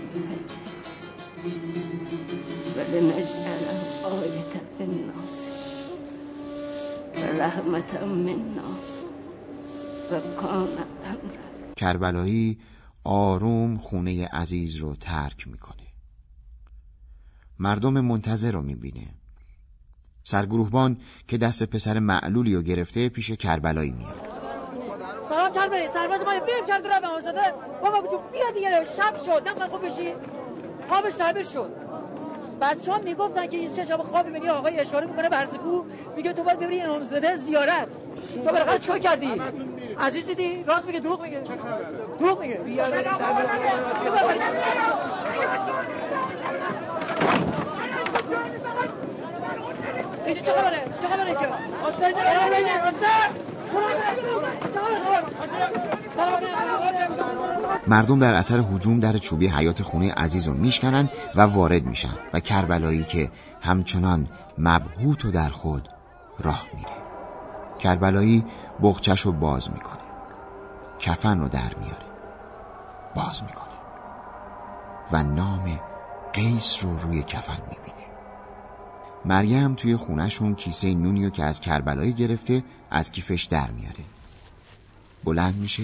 ولنجعله آية للناس. ورحمة منا وكان أمرا کربلایی آروم خونه عزیز رو ترک می‌کنه. مردم منتظر رو می‌بینه. سرگروهبان که دست پسر معلولی رو گرفته پیش کربلایی میاد. سلام کربلایی سرباز ما بیر کرد رو به آزاده. بابا بجو بیا دیگه شب شد نمی‌خوای خوب بشی. خوابش تعبیر شد. بچه ها می‌گفتن که این سه شب خوابی منی آقای اشاره می‌کنه برزگو میگه تو باید ببری امامزاده زیارت. تو بالاخره چیکار کردی؟ عزیزی دی راست میگه دروغ میگه. دروغ میگه. اینجا چه خبره؟ چه خبره اینجا؟ حسین مردم در اثر هجوم در چوبی حیات خونه عزیز رو میشکنن و وارد میشن و کربلایی که همچنان مبهوت و در خود راه میره. کربلایی بغچش رو باز می‌کنه. کفن رو در میاره. باز می‌کنه. و نام قیس رو روی کفن می‌بینه. مریم توی خونهشون کیسه نونیو که از کربلایی گرفته از کیفش در میاره. بلند میشه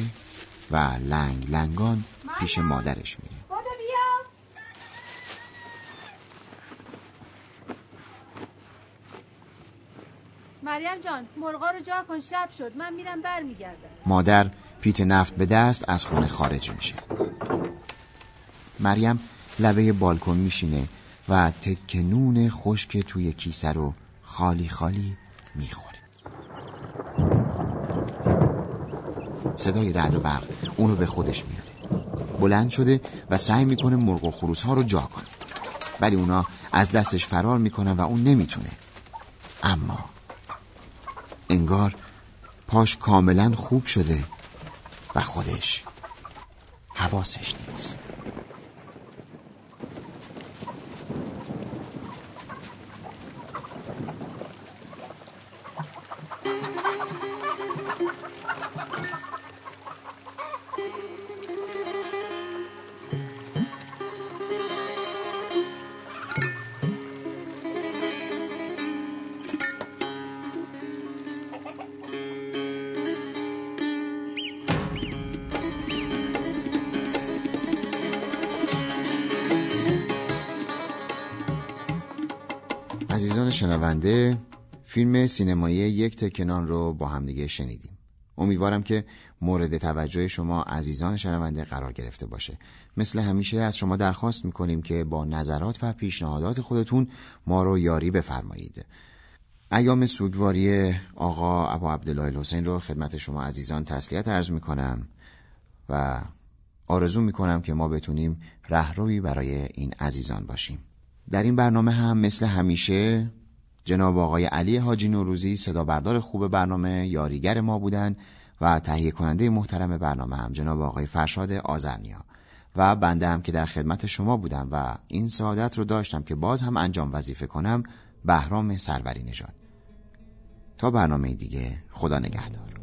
و لنگ لنگان پیش مادرش میره. مریم جان مرغا رو جا کن شب شد. من میرم برمیگردم. مادر پیت نفت به دست از خونه خارج میشه. مریم لبه بالکن میشینه و تک نون خشک توی کیسه رو خالی خالی می‌خوره. صدای رعد و برق. اونو به خودش میاره. بلند شده و سعی می‌کنه مرغ و خروس ها رو جا کنه. ولی اونا از دستش فرار می‌کنن و اون نمی‌تونه. اما انگار پاش کاملا خوب شده و خودش حواسش نیست. شنونده فیلم سینمایی یک تکنان رو با همدیگه شنیدیم. امیدوارم که مورد توجه شما عزیزان شنونده قرار گرفته باشه. مثل همیشه از شما درخواست می‌کنیم که با نظرات و پیشنهادات خودتون ما رو یاری بفرمایید. ایام سوگواری آقا ابا عبدالله حسین رو خدمت شما عزیزان تسلیت عرض می‌کنم و آرزو می‌کنم که ما بتونیم رهروی برای این عزیزان باشیم. در این برنامه هم مثل همیشه جناب آقای علی حاجی نوروزی صدا بردار خوب برنامه یاریگر ما بودن و تهیه کننده محترم برنامه هم جناب آقای فرشاد آزرنیا و بنده هم که در خدمت شما بودم و این سعادت رو داشتم که باز هم انجام وظیفه کنم بهرام سروری نژاد. تا برنامه دیگه خدا نگهدار.